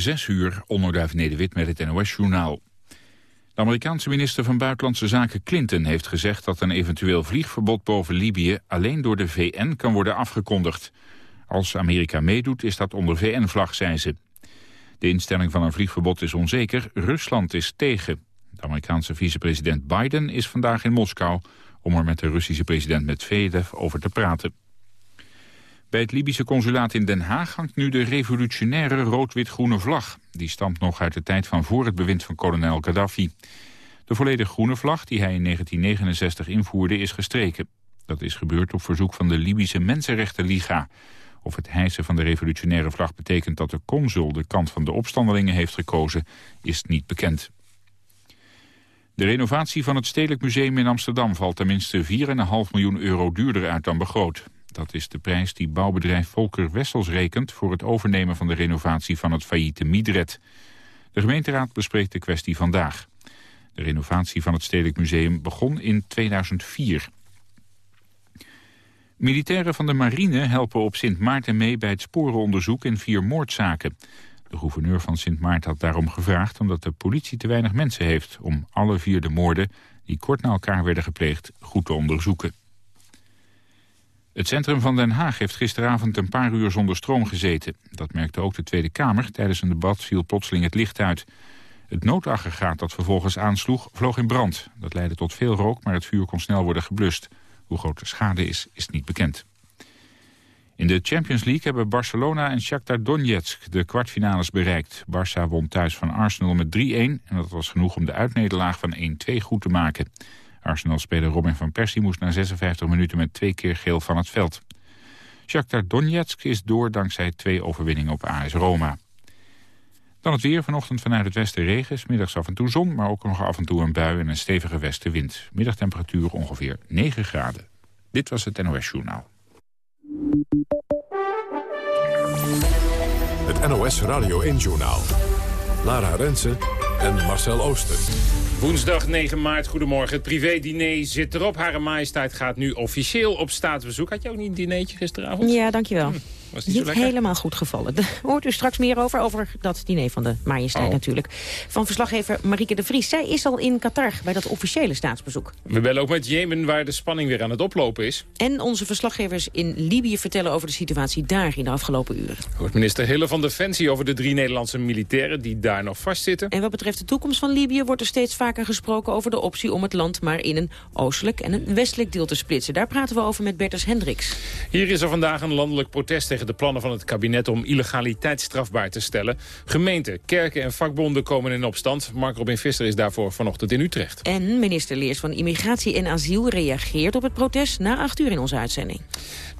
Zes uur, onderduif Nederwit met het NOS-journaal. De Amerikaanse minister van Buitenlandse Zaken Clinton heeft gezegd dat een eventueel vliegverbod boven Libië alleen door de VN kan worden afgekondigd. Als Amerika meedoet is dat onder VN-vlag, zei ze. De instelling van een vliegverbod is onzeker, Rusland is tegen. De Amerikaanse vicepresident Biden is vandaag in Moskou om er met de Russische president Medvedev over te praten. Bij het Libische consulaat in Den Haag hangt nu de revolutionaire rood-wit-groene vlag. Die stamt nog uit de tijd van voor het bewind van kolonel Gaddafi. De volledig groene vlag die hij in 1969 invoerde is gestreken. Dat is gebeurd op verzoek van de Libische Mensenrechtenliga. Of het hijsen van de revolutionaire vlag betekent dat de consul de kant van de opstandelingen heeft gekozen, is niet bekend. De renovatie van het Stedelijk Museum in Amsterdam valt tenminste 4,5 miljoen euro duurder uit dan begroot. Dat is de prijs die bouwbedrijf Volker Wessels rekent... voor het overnemen van de renovatie van het failliete Midred. De gemeenteraad bespreekt de kwestie vandaag. De renovatie van het Stedelijk Museum begon in 2004. Militairen van de marine helpen op Sint Maarten mee... bij het sporenonderzoek in vier moordzaken. De gouverneur van Sint Maarten had daarom gevraagd... omdat de politie te weinig mensen heeft... om alle vier de moorden die kort na elkaar werden gepleegd goed te onderzoeken. Het centrum van Den Haag heeft gisteravond een paar uur zonder stroom gezeten. Dat merkte ook de Tweede Kamer. Tijdens een debat viel plotseling het licht uit. Het noodaggregaat dat vervolgens aansloeg vloog in brand. Dat leidde tot veel rook, maar het vuur kon snel worden geblust. Hoe groot de schade is, is niet bekend. In de Champions League hebben Barcelona en Shakhtar Donetsk de kwartfinales bereikt. Barça won thuis van Arsenal met 3-1 en dat was genoeg om de uitnederlaag van 1-2 goed te maken. Arsenal-speler Robin van Persie moest na 56 minuten met twee keer geel van het veld. Shakhtar Donetsk is door dankzij twee overwinningen op AS Roma. Dan het weer, vanochtend vanuit het westen regen, middags af en toe zon, maar ook nog af en toe een bui en een stevige westenwind. Middagtemperatuur ongeveer 9 graden. Dit was het NOS Journaal. Het NOS Radio 1 Journaal. Lara Rensen en Marcel Ooster. Woensdag 9 maart, goedemorgen. Het privé-diner zit erop. Hare majesteit gaat nu officieel op staatsbezoek. Had je ook niet een dinertje gisteravond? Ja, dankjewel. Hm. Was niet, niet helemaal goed gevallen. Daar hoort u straks meer over, over dat diner van de majesteit oh. natuurlijk. Van verslaggever Marieke de Vries. Zij is al in Qatar bij dat officiële staatsbezoek. We bellen ook met Jemen, waar de spanning weer aan het oplopen is. En onze verslaggevers in Libië vertellen over de situatie daar in de afgelopen uren. Hoort minister Hille van Defensie over de drie Nederlandse militairen die daar nog vastzitten. En wat betreft de toekomst van Libië wordt er steeds vaker gesproken over de optie om het land maar in een oostelijk en een westelijk deel te splitsen. Daar praten we over met Bertus Hendricks. Hier is er vandaag een landelijk protest tegen de plannen van het kabinet om illegaliteit strafbaar te stellen. Gemeenten, kerken en vakbonden komen in opstand. Mark Robin Visser is daarvoor vanochtend in Utrecht. En minister Leers van Immigratie en Asiel reageert op het protest na acht uur in onze uitzending.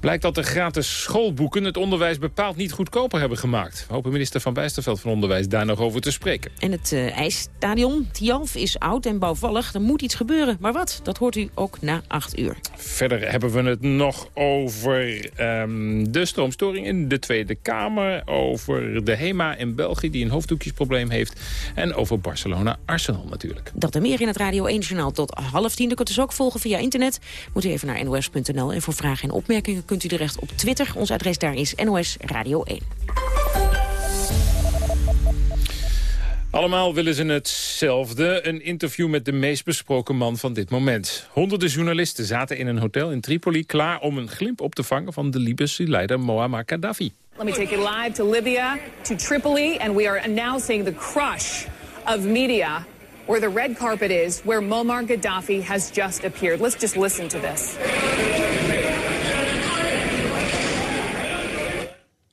Blijkt dat de gratis schoolboeken het onderwijs bepaald niet goedkoper hebben gemaakt. We hopen minister Van Bijsterveld van Onderwijs daar nog over te spreken. En het uh, ijsstadion Tialf is oud en bouwvallig. Er moet iets gebeuren. Maar wat? Dat hoort u ook na acht uur. Verder hebben we het nog over um, de stroomstoring in de Tweede Kamer. Over de HEMA in België die een hoofddoekjesprobleem heeft. En over Barcelona-Arsenal natuurlijk. Dat en meer in het Radio 1-journaal tot half tien. Dat kunt u dus ook volgen via internet. Moet u even naar nos.nl. En voor vragen en opmerkingen kunt u terecht op Twitter. Ons adres daar is NOS Radio 1. Allemaal willen ze hetzelfde. Een interview met de meest besproken man van dit moment. Honderden journalisten zaten in een hotel in Tripoli... klaar om een glimp op te vangen van de Libische leider Muammar Gaddafi. Let me take you live to Libya, to Tripoli... and we are announcing the crush of media... where the red carpet is, where Muammar Gaddafi has just appeared. Let's just listen to this.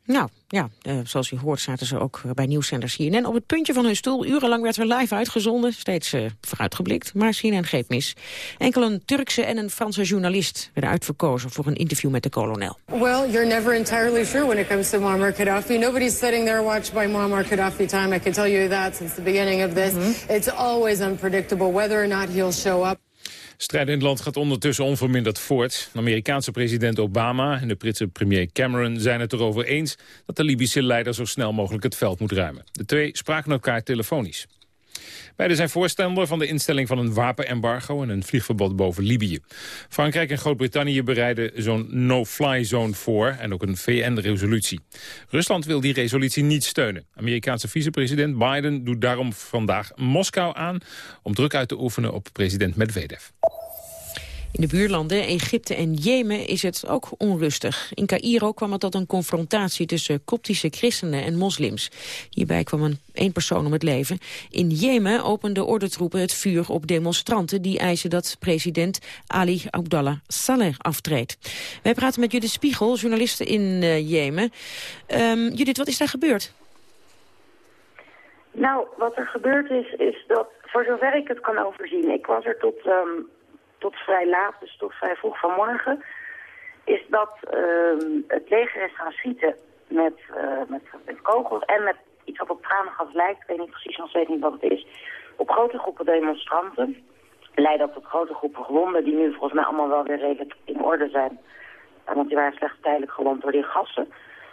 Nou, ja, uh, zoals u hoort zaten ze ook bij nieuwszenders CNN op het puntje van hun stoel. Urenlang werd er live uitgezonden, steeds uh, vooruitgeblikt, maar CNN greep mis. Enkel een Turkse en een Franse journalist werden uitverkozen voor een interview met de kolonel. Well, you're never entirely sure when it comes to Muammar Gaddafi. Nobody's sitting there watched by Muammar Gaddafi time. I can tell you that since the beginning of this. Mm -hmm. It's always unpredictable whether or not he'll show up. Strijd in het land gaat ondertussen onverminderd voort. Amerikaanse president Obama en de Britse premier Cameron zijn het erover eens... dat de Libische leider zo snel mogelijk het veld moet ruimen. De twee spraken elkaar telefonisch. Beiden zijn voorstander van de instelling van een wapenembargo en een vliegverbod boven Libië. Frankrijk en Groot-Brittannië bereiden zo'n no-fly zone voor en ook een VN-resolutie. Rusland wil die resolutie niet steunen. Amerikaanse vicepresident Biden doet daarom vandaag Moskou aan om druk uit te oefenen op president Medvedev. In de buurlanden Egypte en Jemen is het ook onrustig. In Cairo kwam het tot een confrontatie tussen koptische christenen en moslims. Hierbij kwam een één persoon om het leven. In Jemen openden ordentroepen het vuur op demonstranten... die eisen dat president Ali Abdallah Saleh aftreedt. Wij praten met Judith Spiegel, journaliste in uh, Jemen. Um, Judith, wat is daar gebeurd? Nou, wat er gebeurd is, is dat, voor zover ik het kan overzien... ik was er tot um, tot vrij laat, dus tot vrij vroeg vanmorgen, is dat uh, het leger is gaan schieten met, uh, met, met, kogels en met iets wat op tranengas lijkt. Ik weet niet precies, nog weet niet wat het is. Op grote groepen demonstranten. Leidde dat tot grote groepen gewonden die nu volgens mij allemaal wel weer redelijk in orde zijn. Want die waren slechts tijdelijk gewond door die gassen.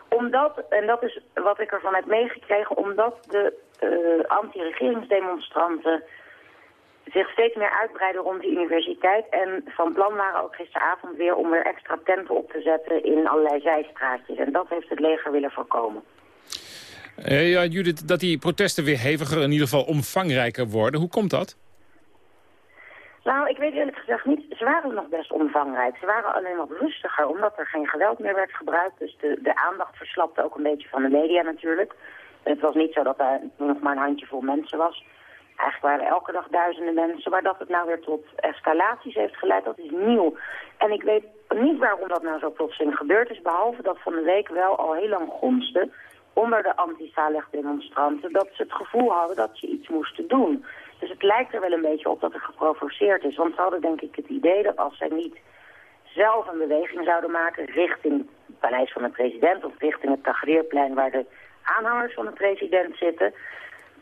Omdat, en dat is wat ik ervan heb meegekregen, omdat de uh, anti-regeringsdemonstranten zich steeds meer uitbreiden rond de universiteit. En van plan waren ook gisteravond weer om weer extra tenten op te zetten in allerlei zijstraatjes. En dat heeft het leger willen voorkomen. Uh, ja, Judith, dat die protesten weer heviger, in ieder geval omvangrijker worden. Hoe komt dat? Nou, ik weet eerlijk gezegd niet. Ze waren nog best omvangrijk. Ze waren alleen wat rustiger, omdat er geen geweld meer werd gebruikt. Dus de, de aandacht verslapte ook een beetje van de media natuurlijk. Het was niet zo dat er nog maar een handjevol mensen was. Eigenlijk waren elke dag duizenden mensen. Maar dat het nou weer tot escalaties heeft geleid, dat is nieuw. En ik weet niet waarom dat nou zo plotseling gebeurd is. Behalve dat van de week wel al heel lang gonste onder de anti-Saleh-demonstranten... dat ze het gevoel hadden dat ze iets moesten doen. Dus het lijkt er wel een beetje op dat er geprovoceerd is. Want ze hadden denk ik het idee dat als zij niet zelf een beweging zouden maken... richting het paleis van de president of richting het Tahrirplein... waar de aanhangers van de president zitten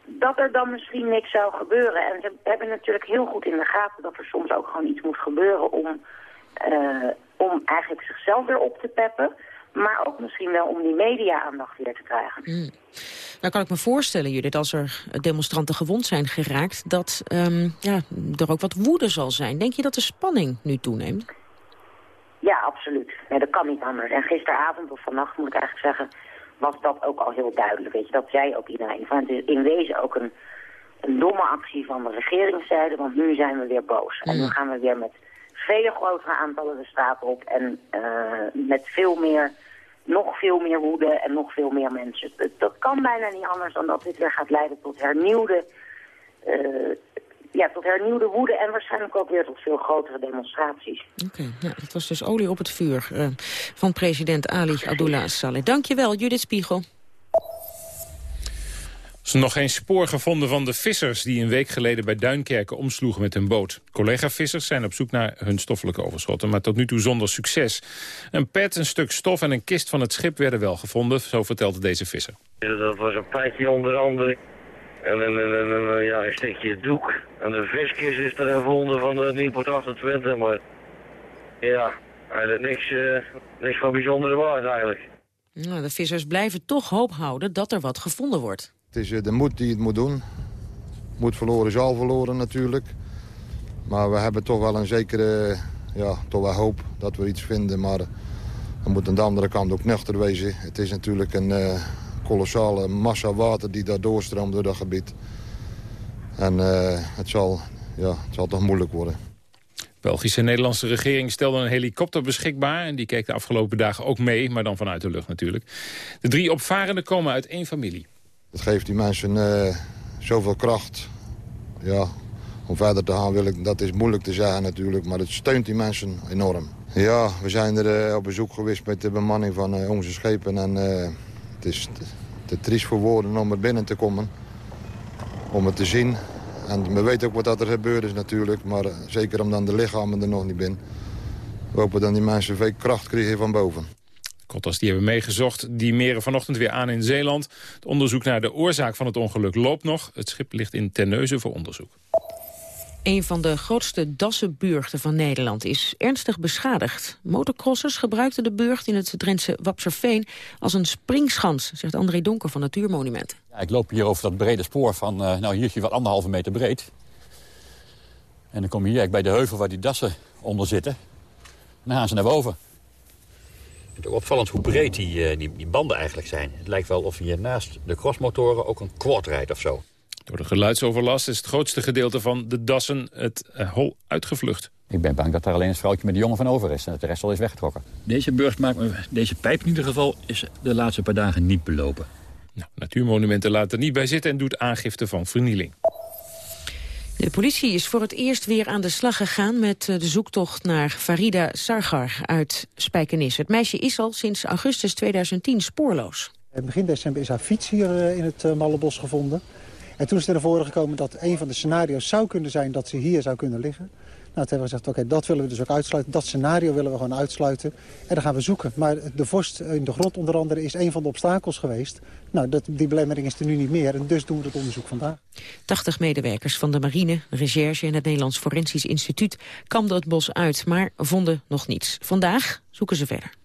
dat er dan misschien niks zou gebeuren. En ze hebben natuurlijk heel goed in de gaten dat er soms ook gewoon iets moet gebeuren om, uh, om eigenlijk zichzelf weer op te peppen. Maar ook misschien wel om die media-aandacht weer te krijgen. Mm. Nou kan ik me voorstellen, Judith, als er demonstranten gewond zijn geraakt... dat um, ja, er ook wat woede zal zijn. Denk je dat de spanning nu toeneemt? Ja, absoluut. Nee, dat kan niet anders. En gisteravond of vannacht moet ik eigenlijk zeggen was dat ook al heel duidelijk. Weet je, dat zei ook iedereen. Van, het is in wezen ook een, een domme actie van de regeringszijde, want nu zijn we weer boos. En nu gaan we weer met vele grotere aantallen de straat op en uh, met veel meer, nog veel meer woede en nog veel meer mensen. Dat, dat kan bijna niet anders dan dat dit weer gaat leiden tot hernieuwde uh, ja, tot hernieuwde woede en waarschijnlijk ook weer tot veel grotere demonstraties. Oké, ja, dat was dus olie op het vuur uh, van president Ali Abdullah Saleh. Dankjewel, Judith Spiegel. Er is nog geen spoor gevonden van de vissers die een week geleden bij Duinkerken omsloegen met hun boot. Collega-vissers zijn op zoek naar hun stoffelijke overschotten, maar tot nu toe zonder succes. Een pet, een stuk stof en een kist van het schip werden wel gevonden, zo vertelde deze visser. dat was een onder andere en een, een, een, ja, een stukje doek. En de viskis is er gevonden van de Nieuwpoort 28, maar ja, eigenlijk niks, uh, niks van bijzondere waarde eigenlijk. Nou, de vissers blijven toch hoop houden dat er wat gevonden wordt. Het is uh, de moed die het moet doen. Moed verloren is al verloren natuurlijk. Maar we hebben toch wel een zekere ja, toch wel hoop dat we iets vinden. Maar we moeten aan de andere kant ook nuchter wezen. Het is natuurlijk een, uh, kolossale massa water die daar doorstroomt door dat gebied. En uh, het, zal, ja, het zal toch moeilijk worden. Belgische en Nederlandse regering stelde een helikopter beschikbaar... en die keek de afgelopen dagen ook mee, maar dan vanuit de lucht natuurlijk. De drie opvarenden komen uit één familie. Het geeft die mensen uh, zoveel kracht. Ja, om verder te gaan wil ik, dat is moeilijk te zeggen natuurlijk... maar het steunt die mensen enorm. Ja, we zijn er uh, op bezoek geweest met de bemanning van onze schepen... en het is te, triest voor woorden om er binnen te komen. Om het te zien. En we weten ook wat er gebeurd is natuurlijk. Maar eh, zeker om dan de lichamen er nog niet binnen. We hopen dat die mensen veel kracht krijgen van boven. Kottas die hebben meegezocht. Die meren vanochtend weer aan in Zeeland. Het onderzoek naar de oorzaak van het ongeluk loopt nog. Het schip ligt in Terneuzen voor onderzoek. Een van de grootste dassenburgten van Nederland is ernstig beschadigd. Motocrossers gebruikten de burcht in het Drentse Wapserveen als een springschans, zegt André Donker van Natuurmonumenten. Ja, ik loop hier over dat brede spoor van, uh, nou hier is wat anderhalve meter breed. En dan kom je hier bij de heuvel waar die dassen onder zitten. En dan gaan ze naar boven. Het is ook opvallend hoe breed die, uh, die, die, banden eigenlijk zijn. Het lijkt wel of je naast de crossmotoren ook een quad rijdt of zo. Door de geluidsoverlast is het grootste gedeelte van de dassen het uh, hol uitgevlucht. Ik ben bang dat daar alleen het vrouwtje met de jongen van over is... en dat de rest al is weggetrokken. Deze burst maakt me, deze pijp in ieder geval is de laatste paar dagen niet belopen. Nou, natuurmonumenten laat er niet bij zitten en doet aangifte van vernieling. De politie is voor het eerst weer aan de slag gegaan met eh, de zoektocht naar Farida Sargar uit Spijkenisse. Het meisje is al sinds augustus 2010 spoorloos. Begin december is haar fiets hier eh, in het Mallebos gevonden. En toen is er naar voren gekomen dat een van de scenario's zou kunnen zijn dat ze hier zou kunnen liggen. Nou, toen hebben we gezegd, oké, dat willen we dus ook uitsluiten. Dat scenario willen we gewoon uitsluiten. En dan gaan we zoeken. Maar de vorst in de grond onder andere is een van de obstakels geweest. Nou, dat, die belemmering is er nu niet meer. En dus doen we het onderzoek vandaag. 80 medewerkers van de marine, recherche en het Nederlands Forensisch Instituut... kamden het bos uit, maar vonden nog niets. Vandaag zoeken ze verder.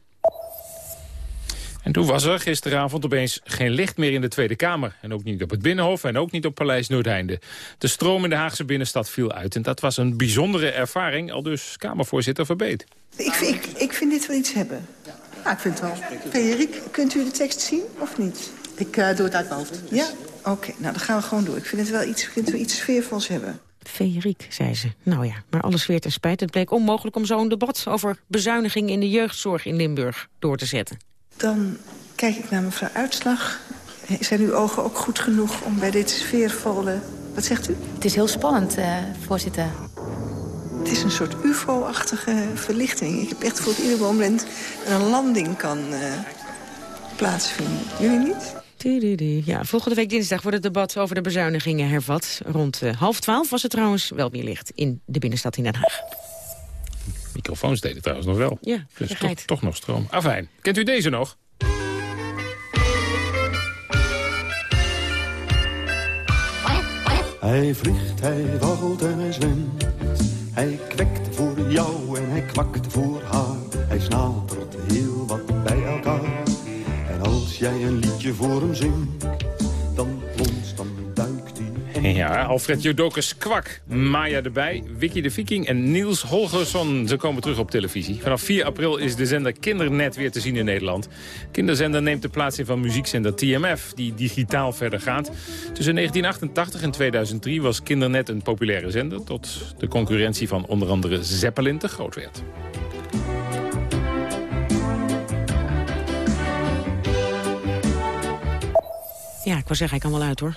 En toen was er gisteravond opeens geen licht meer in de Tweede Kamer. En ook niet op het Binnenhof en ook niet op Paleis Noordeinde. De stroom in de Haagse binnenstad viel uit. En dat was een bijzondere ervaring, al dus Kamervoorzitter Verbeet. Ik, ik, ik vind dit wel iets hebben. Ja, ik vind het wel. Frederik, kunt u de tekst zien of niet? Ik uh, doe het uit mijn hoofd. Ja? Oké, okay, nou dan gaan we gewoon door. Ik vind het wel iets, ik vind het wel iets sfeervols hebben. Feeriek, zei ze. Nou ja, maar alles weer ten spijt. Het bleek onmogelijk om zo'n debat over bezuiniging in de jeugdzorg in Limburg door te zetten. Dan kijk ik naar mevrouw Uitslag. Zijn uw ogen ook goed genoeg om bij dit sfeervolle... Wat zegt u? Het is heel spannend, uh, voorzitter. Het is een soort ufo-achtige verlichting. Ik heb echt voor ieder moment een landing kan uh, plaatsvinden. Jullie niet? Ja, volgende week dinsdag wordt het debat over de bezuinigingen hervat. Rond uh, half twaalf was het trouwens wel weer licht in de binnenstad in Den Haag. Microfoons deden trouwens nog wel. Ja, dus toch, toch nog stroom. Afijn, kent u deze nog? Hij vliegt, hij waggelt en hij zwemt. Hij kwekt voor jou en hij kwakt voor haar. Hij snapert heel wat bij elkaar. En als jij een liedje voor hem zingt, ja, Alfred Jodokus Kwak, Maya erbij, Vicky de Viking en Niels Holgersson. Ze komen terug op televisie. Vanaf 4 april is de zender Kindernet weer te zien in Nederland. Kinderzender neemt de plaats in van muziekzender TMF, die digitaal verder gaat. Tussen 1988 en 2003 was Kindernet een populaire zender... tot de concurrentie van onder andere Zeppelin te groot werd. Ja, ik was zeggen, hij kan wel uit hoor.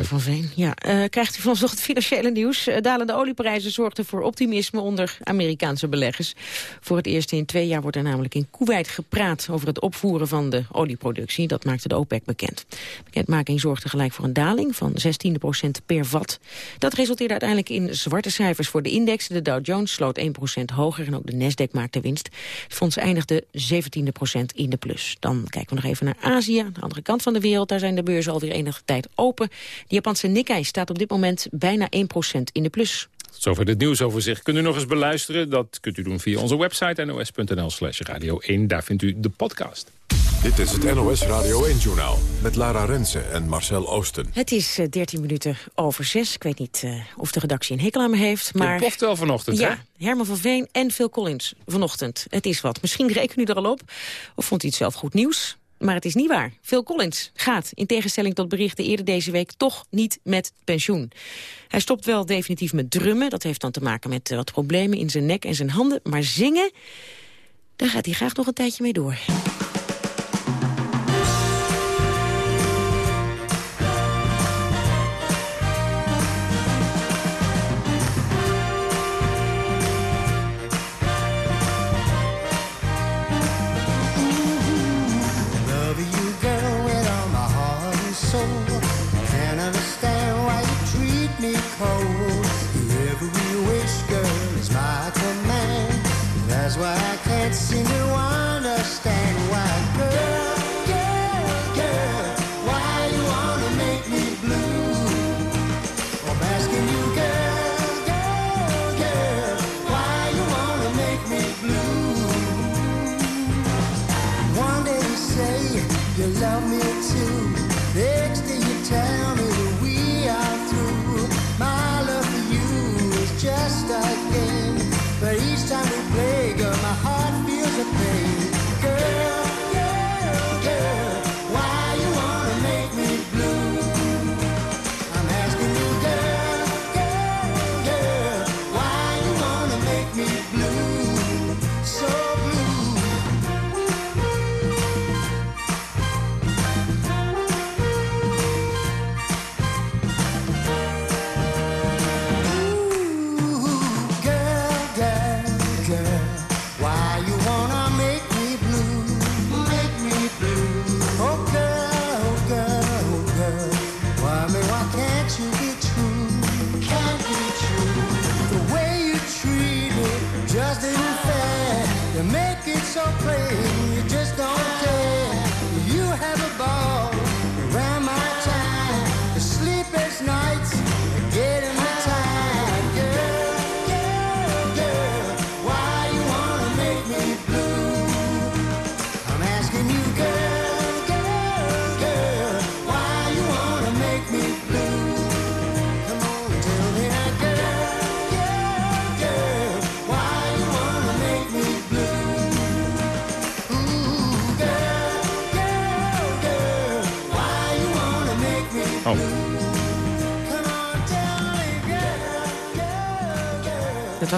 Van Veen. Ja, uh, krijgt u van ons nog het financiële nieuws. Uh, dalende olieprijzen zorgden voor optimisme onder Amerikaanse beleggers. Voor het eerst in twee jaar wordt er namelijk in Kuwait gepraat... over het opvoeren van de olieproductie. Dat maakte de OPEC bekend. Bekendmaking zorgde gelijk voor een daling van 16% per vat. Dat resulteerde uiteindelijk in zwarte cijfers voor de index. De Dow Jones sloot 1% hoger en ook de Nasdaq maakte winst. Het fonds eindigde 17% in de plus. Dan kijken we nog even naar Azië, aan de andere kant van de wereld. Daar zijn de beurzen alweer enige tijd open. De Japanse Nikkei staat op dit moment bijna 1% in de plus. Zover het nieuwsoverzicht. Kunt u nog eens beluisteren? Dat kunt u doen via onze website nos.nl slash radio 1. Daar vindt u de podcast. Dit is het NOS Radio 1-journaal met Lara Rensen en Marcel Oosten. Het is uh, eh, 13 minuten over 6. Ik weet niet uh, of de redactie een hekel aan me heeft. Maar... Je ploft wel vanochtend, ja, hè? Herman van Veen en Phil Collins vanochtend. Het is wat. Misschien rekent u er al op. Of vond u het zelf goed nieuws? Maar het is niet waar. Phil Collins gaat, in tegenstelling tot berichten eerder deze week, toch niet met pensioen. Hij stopt wel definitief met drummen. Dat heeft dan te maken met wat problemen in zijn nek en zijn handen. Maar zingen, daar gaat hij graag nog een tijdje mee door.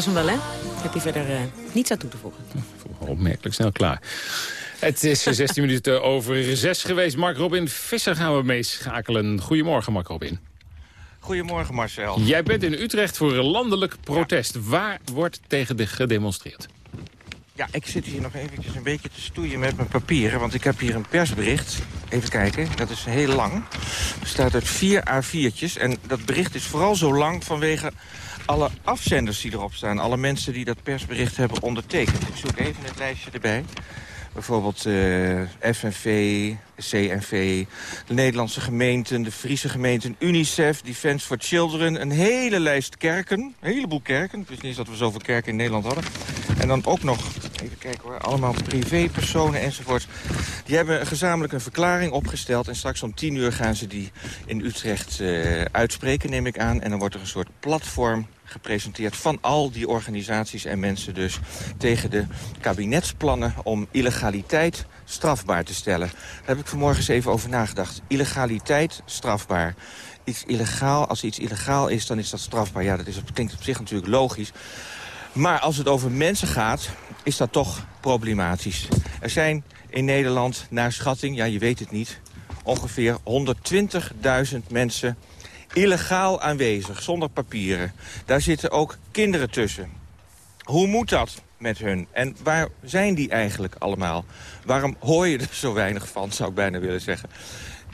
Was hem wel, hè? Heb je verder eh, niets aan toe te voegen. Opmerkelijk snel klaar. Het is 16 minuten over 6 geweest. Mark Robin Visser gaan we meeschakelen. Goedemorgen, Mark Robin. Goedemorgen Marcel. Jij bent in Utrecht voor een landelijk protest. Waar wordt tegen de gedemonstreerd? Ja, ik zit hier nog eventjes een beetje te stoeien met mijn papieren... want ik heb hier een persbericht. Even kijken, dat is heel lang. Het bestaat uit vier A4'tjes. En dat bericht is vooral zo lang vanwege alle afzenders die erop staan. Alle mensen die dat persbericht hebben ondertekend. Ik zoek even het lijstje erbij. Bijvoorbeeld eh, FNV, CNV, de Nederlandse gemeenten, de Friese gemeenten, UNICEF, Defence for Children. Een hele lijst kerken, een heleboel kerken. Ik wist niet dat we zoveel kerken in Nederland hadden. En dan ook nog, kijken hoor, allemaal privépersonen enzovoort. Die hebben gezamenlijk een verklaring opgesteld. En straks om tien uur gaan ze die in Utrecht eh, uitspreken, neem ik aan. En dan wordt er een soort platform gepresenteerd van al die organisaties en mensen dus tegen de kabinetsplannen om illegaliteit strafbaar te stellen. Daar heb ik vanmorgen eens even over nagedacht. Illegaliteit strafbaar. Iets illegaal, als iets illegaal is, dan is dat strafbaar. Ja, dat, is, dat klinkt op zich natuurlijk logisch. Maar als het over mensen gaat, is dat toch problematisch. Er zijn in Nederland, naar schatting, ja je weet het niet... ongeveer 120.000 mensen illegaal aanwezig, zonder papieren. Daar zitten ook kinderen tussen. Hoe moet dat met hun? En waar zijn die eigenlijk allemaal? Waarom hoor je er zo weinig van, zou ik bijna willen zeggen?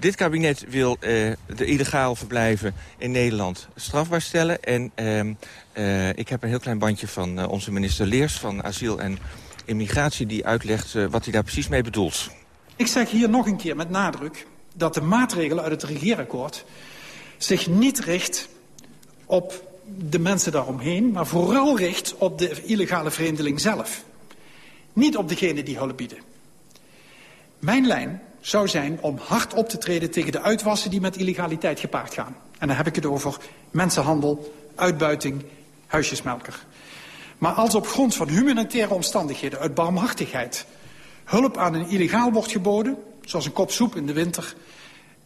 Dit kabinet wil eh, de illegaal verblijven in Nederland strafbaar stellen. En ehm, eh, ik heb een heel klein bandje van eh, onze minister Leers van Asiel en Immigratie... die uitlegt eh, wat hij daar precies mee bedoelt. Ik zeg hier nog een keer met nadruk dat de maatregelen uit het regeerakkoord zich niet richt op de mensen daaromheen... maar vooral richt op de illegale vreemdeling zelf. Niet op degene die hulp bieden. Mijn lijn zou zijn om hard op te treden tegen de uitwassen die met illegaliteit gepaard gaan. En dan heb ik het over mensenhandel, uitbuiting, huisjesmelker. Maar als op grond van humanitaire omstandigheden, uit barmhartigheid... hulp aan een illegaal wordt geboden, zoals een kop soep in de winter...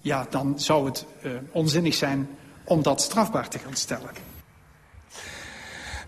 ja, dan zou het uh, onzinnig zijn om dat strafbaar te gaan stellen.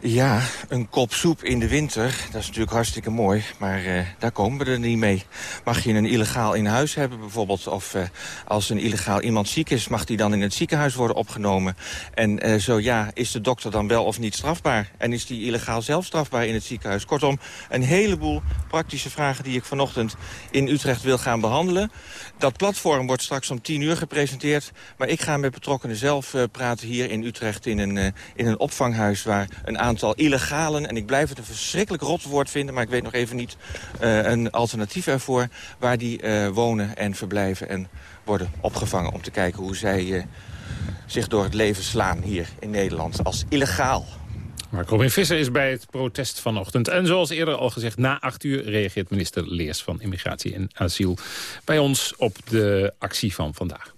Ja, een kop soep in de winter, dat is natuurlijk hartstikke mooi. Maar uh, daar komen we er niet mee. Mag je een illegaal in huis hebben bijvoorbeeld? Of uh, als een illegaal iemand ziek is, mag die dan in het ziekenhuis worden opgenomen? En uh, zo ja, is de dokter dan wel of niet strafbaar? En is die illegaal zelf strafbaar in het ziekenhuis? Kortom, een heleboel praktische vragen die ik vanochtend in Utrecht wil gaan behandelen. Dat platform wordt straks om tien uur gepresenteerd. Maar ik ga met betrokkenen zelf praten hier in Utrecht in een, in een opvanghuis... waar een aantal aantal illegalen, en ik blijf het een verschrikkelijk rot woord vinden... maar ik weet nog even niet uh, een alternatief ervoor... waar die uh, wonen en verblijven en worden opgevangen... om te kijken hoe zij uh, zich door het leven slaan hier in Nederland als illegaal. Mark Robin Visser is bij het protest vanochtend. En zoals eerder al gezegd, na acht uur reageert minister Leers van Immigratie en Asiel... bij ons op de actie van vandaag.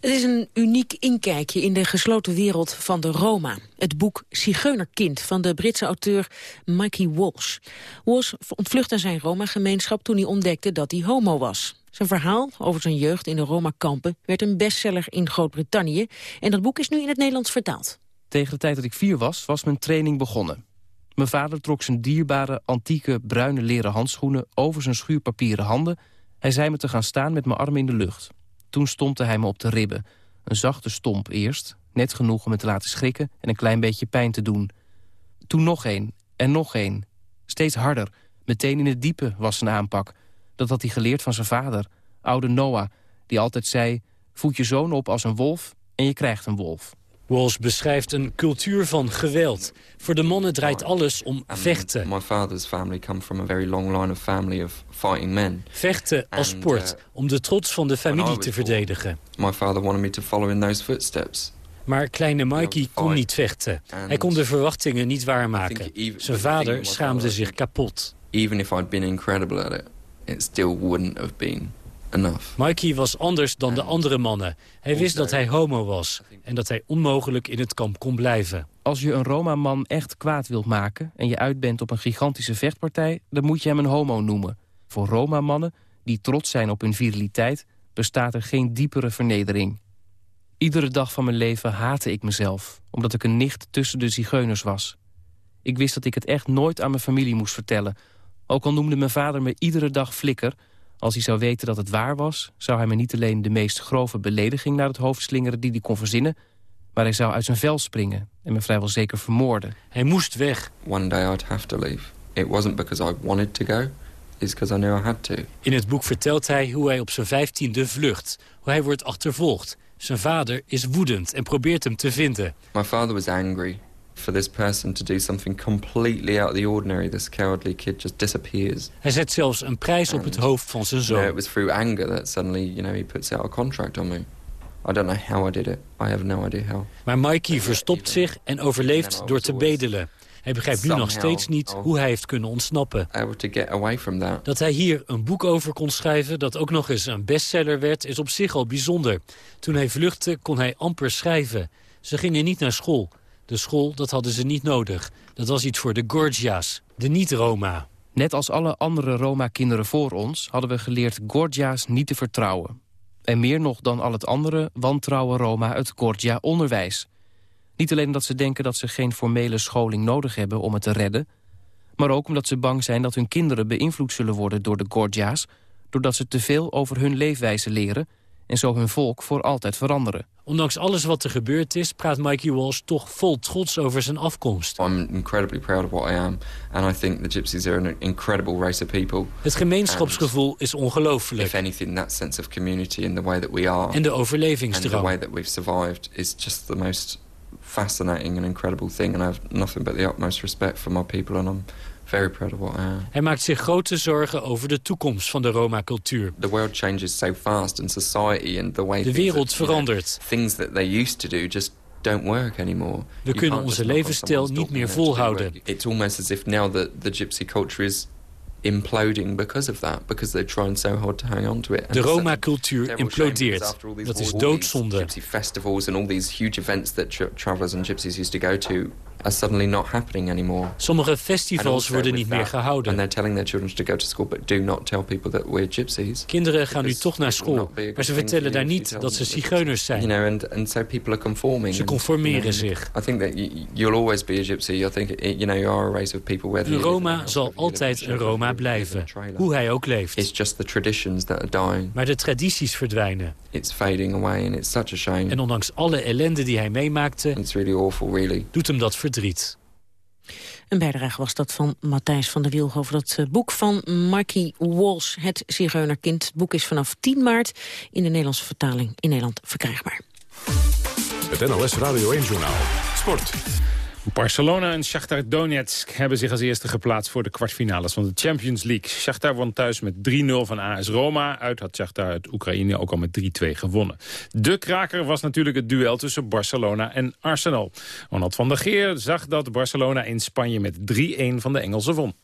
Het is een uniek inkijkje in de gesloten wereld van de Roma. Het boek Zigeunerkind van de Britse auteur Mikey Walsh. Walsh ontvluchtte zijn Roma-gemeenschap toen hij ontdekte dat hij homo was. Zijn verhaal over zijn jeugd in de Roma-kampen werd een bestseller in Groot-Brittannië. En dat boek is nu in het Nederlands vertaald. Tegen de tijd dat ik vier was, was mijn training begonnen. Mijn vader trok zijn dierbare, antieke, bruine leren handschoenen over zijn schuurpapieren handen. Hij zei me te gaan staan met mijn armen in de lucht. Toen stompte hij me op de ribben. Een zachte stomp eerst, net genoeg om me te laten schrikken... en een klein beetje pijn te doen. Toen nog één, en nog één. Steeds harder, meteen in het diepe was zijn aanpak. Dat had hij geleerd van zijn vader, oude Noah... die altijd zei, voed je zoon op als een wolf en je krijgt een wolf. Walsh beschrijft een cultuur van geweld. Voor de mannen draait alles om vechten. My father's family come from a very long line of family of fighting men. Vechten als sport, uh, om de trots van de familie te verdedigen. My father wanted me to follow in those footsteps. Maar kleine Mikey kon niet vechten. Hij kon de verwachtingen niet waarmaken. Zijn vader schaamde zich kapot. Even if I'd been incredible at it, it still wouldn't have been enough. Mikey was anders dan de andere mannen. Hij wist dat hij homo was en dat hij onmogelijk in het kamp kon blijven. Als je een Roma-man echt kwaad wilt maken... en je uit bent op een gigantische vechtpartij... dan moet je hem een homo noemen. Voor Roma-mannen, die trots zijn op hun viriliteit... bestaat er geen diepere vernedering. Iedere dag van mijn leven haatte ik mezelf... omdat ik een nicht tussen de zigeuners was. Ik wist dat ik het echt nooit aan mijn familie moest vertellen. Ook al noemde mijn vader me iedere dag flikker... als hij zou weten dat het waar was... zou hij me niet alleen de meest grove belediging naar het hoofd slingeren... die hij kon verzinnen, maar hij zou uit zijn vel springen... en me vrijwel zeker vermoorden. Hij moest weg. One day I'd have to leave. It wasn't because I wanted to go, it's because I knew I had to. In het boek vertelt hij hoe hij op zijn vijftiende vlucht. Hoe hij wordt achtervolgd. Zijn vader is woedend en probeert hem te vinden. My father was angry for this person to do something completely out of the ordinary. This cowardly kid just disappears. Hij zet zelfs een prijs op het hoofd van zijn You know, zoon. it was through anger that suddenly, you know, he puts out a contract on me. I don't know how I did it. I have no idea how. Maar Mikey verstopt zich en overleeft door te bedelen. Hij begrijpt nu nog steeds niet hoe hij heeft kunnen ontsnappen. Able to get away from that. Dat hij hier een boek over kon schrijven dat ook nog eens een bestseller werd... is op zich al bijzonder. Toen hij vluchtte kon hij amper schrijven. Ze gingen niet naar school. De school, dat hadden ze niet nodig. Dat was iets voor de Gorgia's, de niet-Roma. Net als alle andere Roma-kinderen voor ons... hadden we geleerd Gorgia's niet te vertrouwen. En meer nog dan al het andere wantrouwen Roma het Gorgia-onderwijs. Niet alleen omdat ze denken dat ze geen formele scholing nodig hebben om het te redden... maar ook omdat ze bang zijn dat hun kinderen beïnvloed zullen worden door de Gorgia's... doordat ze te veel over hun leefwijze leren... en zo hun volk voor altijd veranderen. Ondanks alles wat er gebeurd is, praat Mikey Walsh toch vol trots over zijn afkomst. I'm incredibly proud of what I am. And I think the Gypsies are an incredible race of people. Het gemeenschapsgevoel is ongelooflijk. If anything, that sense of community and the way that we are... En de and overlevingsdrang. the way that we've survived is just the most fascinating and incredible thing. And I have nothing but the utmost respect for my people. And I'm very proud of what I am. Hij maakt zich grote zorgen over de toekomst van de Roma-cultuur. The world changes so fast and society and the way... De wereld verandert. things that they used to do just don't work anymore. We kunnen onze levensstijl niet meer volhouden. It's almost as if now that the gypsy culture is imploding because of that. Because they're trying so hard to hang on to it. And De Roma-cultuur implodeert. Dat is doodzonde. Gypsy festivals and all these huge events that tra travellers and gypsies used to go to are suddenly not happening anymore. Sommige festivals worden niet meer gehouden. And they're telling their children to go to school, but do not tell people that we're gypsies. Kinderen gaan nu toch naar school, maar ze vertellen daar niet dat ze zigeuners You zijn. know, and, and so people are conforming. Ze conformeren you zich. I think that you, you'll always be a gypsy. I think, you know, you are a race of people whether Een you Roma zal you altijd een Roma you blijven, hoe hij ook leeft. It's just the traditions that are dying. Maar de tradities verdwijnen. It's fading away and it's such a shame. En ondanks alle ellende die hij meemaakte, It's really awful, really. doet hem dat verdriet. Een bijdrage was dat van Matthijs van der Wiel over dat eh, boek van Marky Walsh, Het Zigeunerkind. Het boek is vanaf 10 maart in de Nederlandse vertaling in Nederland verkrijgbaar. Het NOS Radio 1-journaal. Sport. Barcelona en Shakhtar Donetsk hebben zich als eerste geplaatst voor de kwartfinales van de Champions League. Shakhtar won thuis met 3-0 van AS Roma. Uit had Shakhtar uit Oekraïne ook al met 3-2 gewonnen. De kraker was natuurlijk het duel tussen Barcelona en Arsenal. Ronald van der Geer zag dat Barcelona in Spanje met 3-1 van de Engelsen won.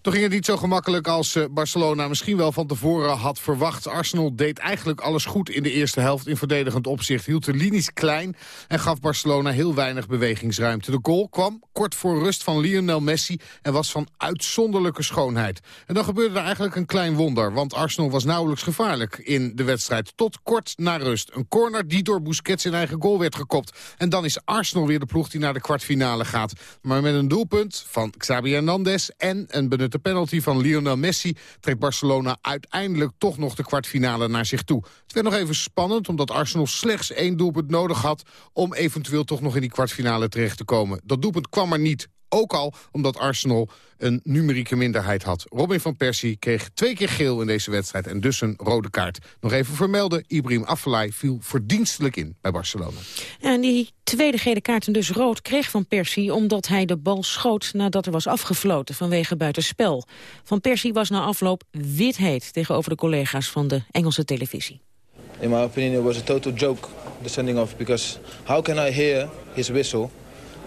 Toen ging het niet zo gemakkelijk als eh, Barcelona misschien wel van tevoren had verwacht. Arsenal deed eigenlijk alles goed in de eerste helft in verdedigend opzicht. Hield de linies klein en gaf Barcelona heel weinig bewegingsruimte. De goal kwam kort voor rust van Lionel Messi en was van uitzonderlijke schoonheid. En dan gebeurde er eigenlijk een klein wonder, want Arsenal was nauwelijks gevaarlijk in de wedstrijd. Tot kort na rust. Een corner die door Busquets in eigen goal werd gekopt. En dan is Arsenal weer de ploeg die naar de kwartfinale gaat. Maar met een doelpunt van Xabi Hernandez en een benutte penalty van Lionel Messi... trekt Barcelona uiteindelijk toch nog de kwartfinale naar zich toe. Het werd nog even spannend, omdat Arsenal slechts één doelpunt nodig had... om eventueel toch nog in die kwartfinale terecht te komen. Dat doelpunt kwam er niet Ook al omdat Arsenal een numerieke minderheid had. Robin van Persie kreeg twee keer geel in deze wedstrijd en dus een rode kaart. Nog even vermelden, Ibrahim Afellay viel verdienstelijk in bij Barcelona. En die tweede gele kaart en dus rood kreeg Van Persie... omdat hij de bal schoot nadat er was afgefloten vanwege buitenspel. Van Persie was na afloop wit heet tegenover de collega's van de Engelse televisie. In my opinion, it was a total joke, the sending off, because how can I hear his whistle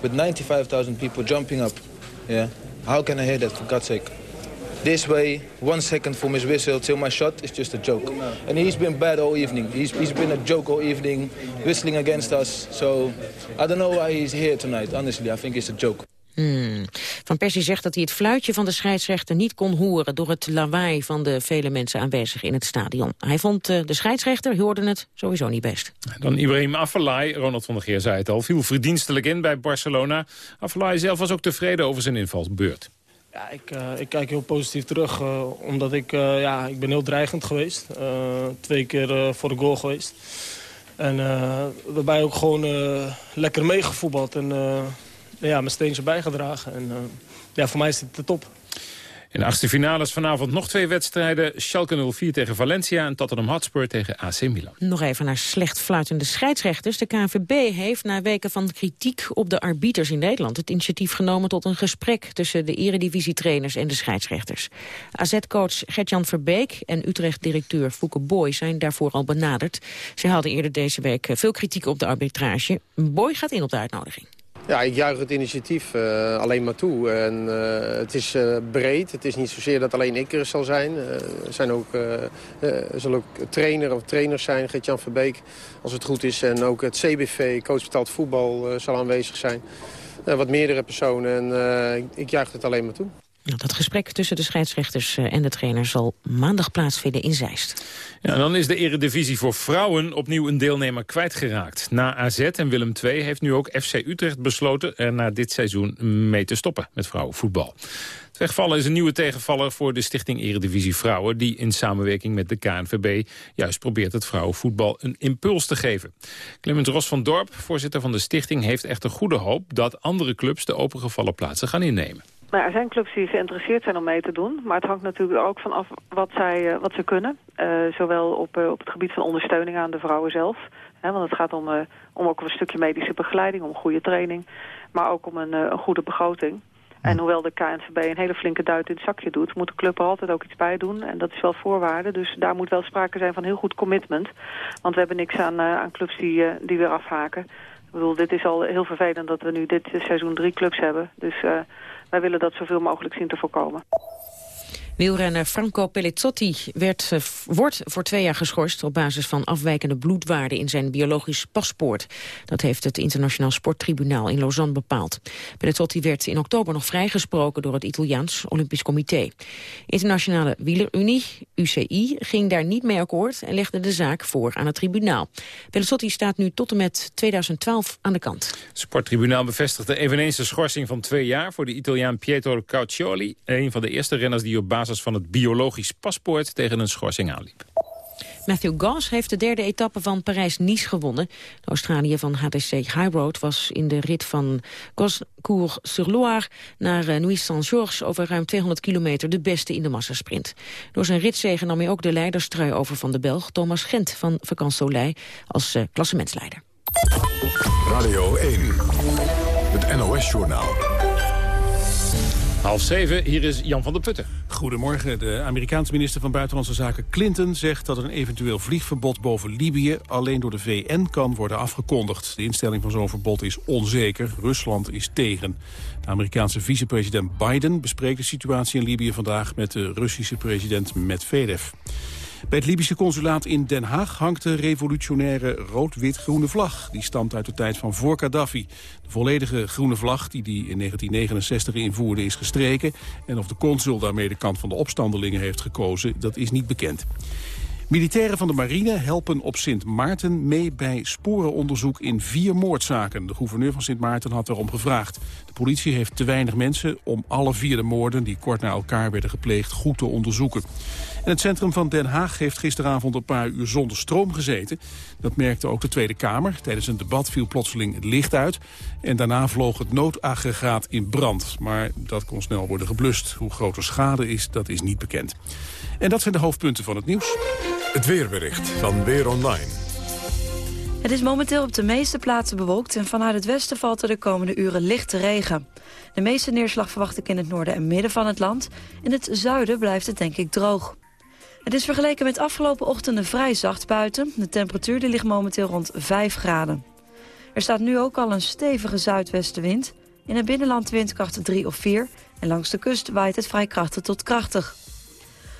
with 95,000 people jumping up? Yeah, how can I hear that, for God's sake? This way, one second from his whistle till my shot is just a joke. And he's been bad all evening. He's, he's been a joke all evening, whistling against us. So I don't know why he's here tonight, honestly. I think it's a joke. Hmm. Van Persie zegt dat hij het fluitje van de scheidsrechter niet kon horen... door het lawaai van de vele mensen aanwezig in het stadion. Hij vond uh, de scheidsrechter, hoorde het, sowieso niet best. Dan Ibrahim Afellay, Ronald van der Geer zei het al... viel verdienstelijk in bij Barcelona. Afellay zelf was ook tevreden over zijn invalsbeurt. Ja, ik, uh, ik kijk heel positief terug, uh, omdat ik, uh, ja, ik ben heel dreigend geweest. twee keer voor de goal geweest. En daarbij ook gewoon lekker meegevoetbald en ja, mijn steentje bijgedragen. En ja, voor mij is het de top. In de achtste finales vanavond nog twee wedstrijden. Schalke 04 tegen Valencia en Tottenham Hotspur tegen AC Milan. Nog even naar slecht fluitende scheidsrechters. De KNVB heeft na weken van kritiek op de arbiters in Nederland... het initiatief genomen tot een gesprek tussen de eredivisietrainers en de scheidsrechters. AZ-coach Gertjan Verbeek en Utrecht-directeur Fouke Boy zijn daarvoor al benaderd. Ze hadden eerder deze week veel kritiek op de arbitrage. Boy gaat in op de uitnodiging. Ja, ik juich het initiatief uh, alleen maar toe. En, uh, het is uh, breed. Het is niet zozeer dat alleen ik er zal zijn. er zijn ook, zullen ook trainer of trainers zijn, Gert-Jan Verbeek, als het goed is. En ook het CBV, Coach Betaald Voetbal, zal aanwezig zijn. wat meerdere personen en ik juich het alleen maar toe. Dat gesprek tussen de scheidsrechters en de trainer zal maandag plaatsvinden in Zeist. Ja, dan is de eredivisie voor vrouwen opnieuw een deelnemer kwijtgeraakt. Na AZ en Willem II heeft nu ook FC Utrecht besloten er na dit seizoen mee te stoppen met vrouwenvoetbal. Het wegvallen is een nieuwe tegenvaller voor de stichting Eredivisie Vrouwen... die in samenwerking met de KNVB juist probeert het vrouwenvoetbal een impuls te geven. Clemens Ros van Dorp, voorzitter van de stichting, heeft echter goede hoop... dat andere clubs de opengevallen plaatsen gaan innemen. Nou, er zijn clubs die geïnteresseerd zijn om mee te doen. Maar het hangt natuurlijk ook van af wat, zij, uh, wat ze kunnen. Uh, zowel op, uh, op het gebied van ondersteuning aan de vrouwen zelf. Hè, want het gaat om, om ook een stukje medische begeleiding, om goede training. Maar ook om een, een goede begroting. En hoewel de KNVB een hele flinke duit in het zakje doet... moet de club er altijd ook iets bij doen. En dat is wel voorwaarde. Dus daar moet wel sprake zijn van heel goed commitment. Want we hebben niks aan, aan clubs die, die weer afhaken. Ik bedoel, dit is al heel vervelend dat we nu dit seizoen drie clubs hebben. Dus wij willen dat zoveel mogelijk zien te voorkomen. Wielrenner Franco Pellizotti werd, uh, wordt voor twee jaar geschorst... op basis van afwijkende bloedwaarden in zijn biologisch paspoort. Dat heeft het Internationaal Sporttribunaal in Lausanne bepaald. Pellizotti werd in oktober nog vrijgesproken door het Italiaans Olympisch Comité. Internationale Wielerunie, UCI, ging daar niet mee akkoord... en legde de zaak voor aan het tribunaal. Pellizotti staat nu tot en met 2012 aan de kant. Het Sporttribunaal bevestigde eveneens de schorsing van twee jaar... voor de Italiaan Pietro Caucioli, een van de eerste renners die op basis van het biologisch paspoort tegen een schorsing aanliep. Matthew Goss heeft de derde etappe van Parijs-Nice gewonnen. De Australiër van HTC Highroad was in de rit van Goscourt-sur-Loire naar uh, Nuit-Saint-Georges over ruim 200 kilometer de beste in de massasprint. Door zijn ritzegen nam hij ook de leiderstrui over van de Belg Thomas Gent van Vakant Soleil als uh, klassementsleider. Radio 1, het NOS-journaal. Half zeven, hier is Jan van der Putten. Goedemorgen. De Amerikaanse minister van Buitenlandse Zaken Clinton zegt dat een eventueel vliegverbod boven Libië alleen door de VN kan worden afgekondigd. De instelling van zo'n verbod is onzeker. Rusland is tegen. De Amerikaanse vicepresident Biden bespreekt de situatie in Libië vandaag met de Russische president Medvedev. Bij het Libische consulaat in Den Haag hangt de revolutionaire rood-wit-groene vlag. Die stamt uit de tijd van voor Gaddafi. De volledige groene vlag die hij in 1969 invoerde is gestreken. En of de consul daarmee de kant van de opstandelingen heeft gekozen, dat is niet bekend. Militairen van de marine helpen op Sint Maarten mee bij sporenonderzoek in vier moordzaken. De gouverneur van Sint Maarten had erom gevraagd. De politie heeft te weinig mensen om alle vier de moorden die kort na elkaar werden gepleegd goed te onderzoeken. En het centrum van Den Haag heeft gisteravond een paar uur zonder stroom gezeten. Dat merkte ook de Tweede Kamer. Tijdens een debat viel plotseling het licht uit. En daarna vloog het noodaggregaat in brand. Maar dat kon snel worden geblust. Hoe groot de schade is, dat is niet bekend. En dat zijn de hoofdpunten van het nieuws. Het weerbericht van Weer Online. Het is momenteel op de meeste plaatsen bewolkt... en vanuit het westen valt er de komende uren lichte regen. De meeste neerslag verwacht ik in het noorden en midden van het land. In het zuiden blijft het denk ik droog. Het is vergeleken met afgelopen ochtenden vrij zacht buiten. De temperatuur ligt momenteel rond 5 graden. Er staat nu ook al een stevige zuidwestenwind. In het binnenland windkracht 3 of 4. En langs de kust waait het vrij krachtig tot krachtig.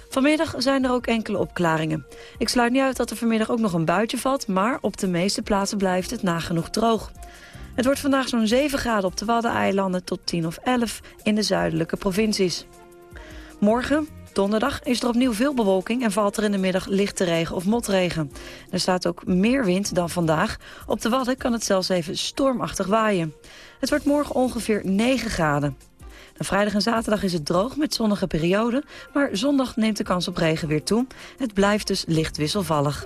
Vanmiddag zijn er ook enkele opklaringen. Ik sluit niet uit dat er vanmiddag ook nog een buitje valt... maar op de meeste plaatsen blijft het nagenoeg droog. Het wordt vandaag zo'n 7 graden op de Waddeneilanden... tot 10 of 11 in de zuidelijke provincies. Morgen, donderdag, is er opnieuw veel bewolking... en valt er in de middag lichte regen of motregen. Er staat ook meer wind dan vandaag. Op de Wadden kan het zelfs even stormachtig waaien. Het wordt morgen ongeveer 9 graden. Vrijdag en zaterdag is het droog met zonnige perioden... maar zondag neemt de kans op regen weer toe. Het blijft dus licht wisselvallig.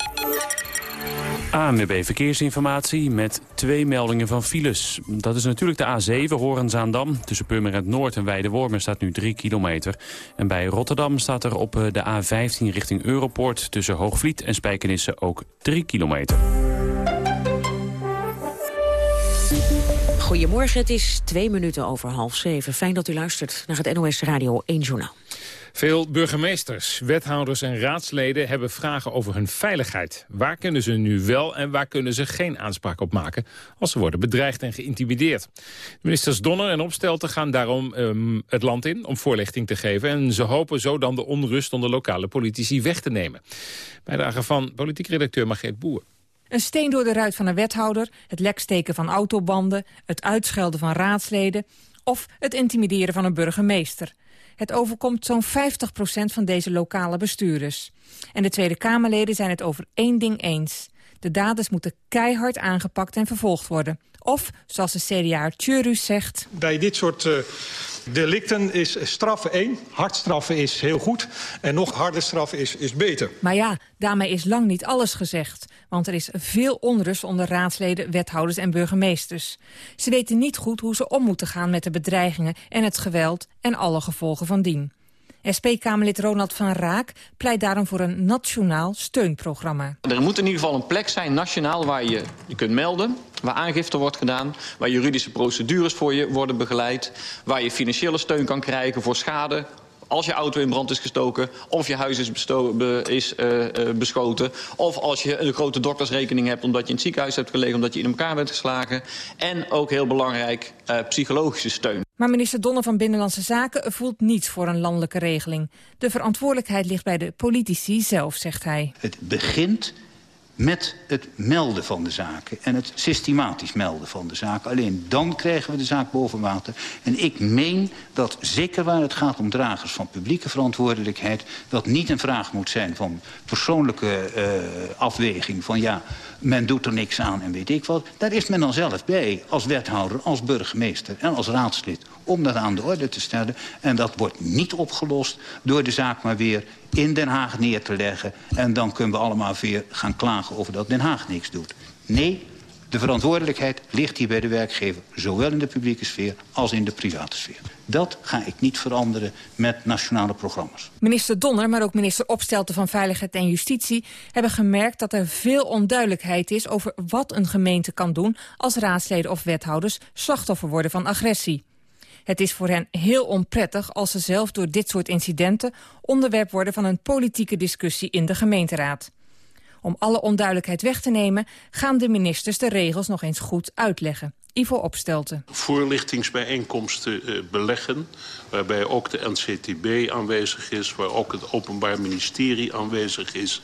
ANWB Verkeersinformatie met twee meldingen van files. Dat is natuurlijk de A7 Horenzaandam. Tussen Purmerend Noord en Weidewormen staat nu 3 kilometer. En bij Rotterdam staat er op de A15 richting Europoort... tussen Hoogvliet en Spijkenisse ook 3 kilometer. Goedemorgen, het is twee minuten over half zeven. Fijn dat u luistert naar het NOS Radio 1 Journaal. Veel burgemeesters, wethouders en raadsleden hebben vragen over hun veiligheid. Waar kunnen ze nu wel en waar kunnen ze geen aanspraak op maken... als ze worden bedreigd en geïntimideerd? Ministers Donner en Opstelten gaan daarom um, het land in om voorlichting te geven... en ze hopen zo dan de onrust onder lokale politici weg te nemen. Bijdrage van politiek redacteur Margreet Boer. Een steen door de ruit van een wethouder, het leksteken van autobanden... het uitschelden van raadsleden of het intimideren van een burgemeester. Het overkomt zo'n 50% van deze lokale bestuurders. En de Tweede Kamerleden zijn het over één ding eens. De daders moeten keihard aangepakt en vervolgd worden. Of, zoals de CDA Tjurus zegt... Bij dit soort uh, delicten is straffen één. Hard straffen is heel goed. En nog harder straffen is, is beter. Maar ja, daarmee is lang niet alles gezegd. Want er is veel onrust onder raadsleden, wethouders en burgemeesters. Ze weten niet goed hoe ze om moeten gaan met de bedreigingen en het geweld en alle gevolgen van dien. SP-Kamerlid Ronald van Raak pleit daarom voor een nationaal steunprogramma. Er moet in ieder geval een plek zijn, nationaal, waar je je kunt melden... waar aangifte wordt gedaan, waar juridische procedures voor je worden begeleid... waar je financiële steun kan krijgen voor schade als je auto in brand is gestoken, of je huis is, is uh, uh, beschoten... of als je een grote doktersrekening hebt omdat je in het ziekenhuis hebt gelegen... omdat je in elkaar bent geslagen. En ook heel belangrijk, uh, psychologische steun. Maar minister Donner van Binnenlandse Zaken voelt niets voor een landelijke regeling. De verantwoordelijkheid ligt bij de politici zelf, zegt hij. Het begint met het melden van de zaken en het systematisch melden van de zaken. Alleen dan krijgen we de zaak boven water. En ik meen dat, zeker waar het gaat om dragers van publieke verantwoordelijkheid... dat niet een vraag moet zijn van persoonlijke uh, afweging... van ja, men doet er niks aan en weet ik wat. Daar is men dan zelf bij, als wethouder, als burgemeester en als raadslid... om dat aan de orde te stellen. En dat wordt niet opgelost door de zaak maar weer in Den Haag neer te leggen. En dan kunnen we allemaal weer gaan klagen over dat Den Haag niks doet. Nee, de verantwoordelijkheid ligt hier bij de werkgever... zowel in de publieke sfeer als in de private sfeer. Dat ga ik niet veranderen met nationale programma's. Minister Donner, maar ook minister Opstelten van Veiligheid en Justitie... hebben gemerkt dat er veel onduidelijkheid is over wat een gemeente kan doen... als raadsleden of wethouders slachtoffer worden van agressie. Het is voor hen heel onprettig als ze zelf door dit soort incidenten... onderwerp worden van een politieke discussie in de gemeenteraad. Om alle onduidelijkheid weg te nemen... gaan de ministers de regels nog eens goed uitleggen. Ivo Opstelten. Voorlichtingsbijeenkomsten uh, beleggen, waarbij ook de NCTB aanwezig is... waar ook het Openbaar Ministerie aanwezig is...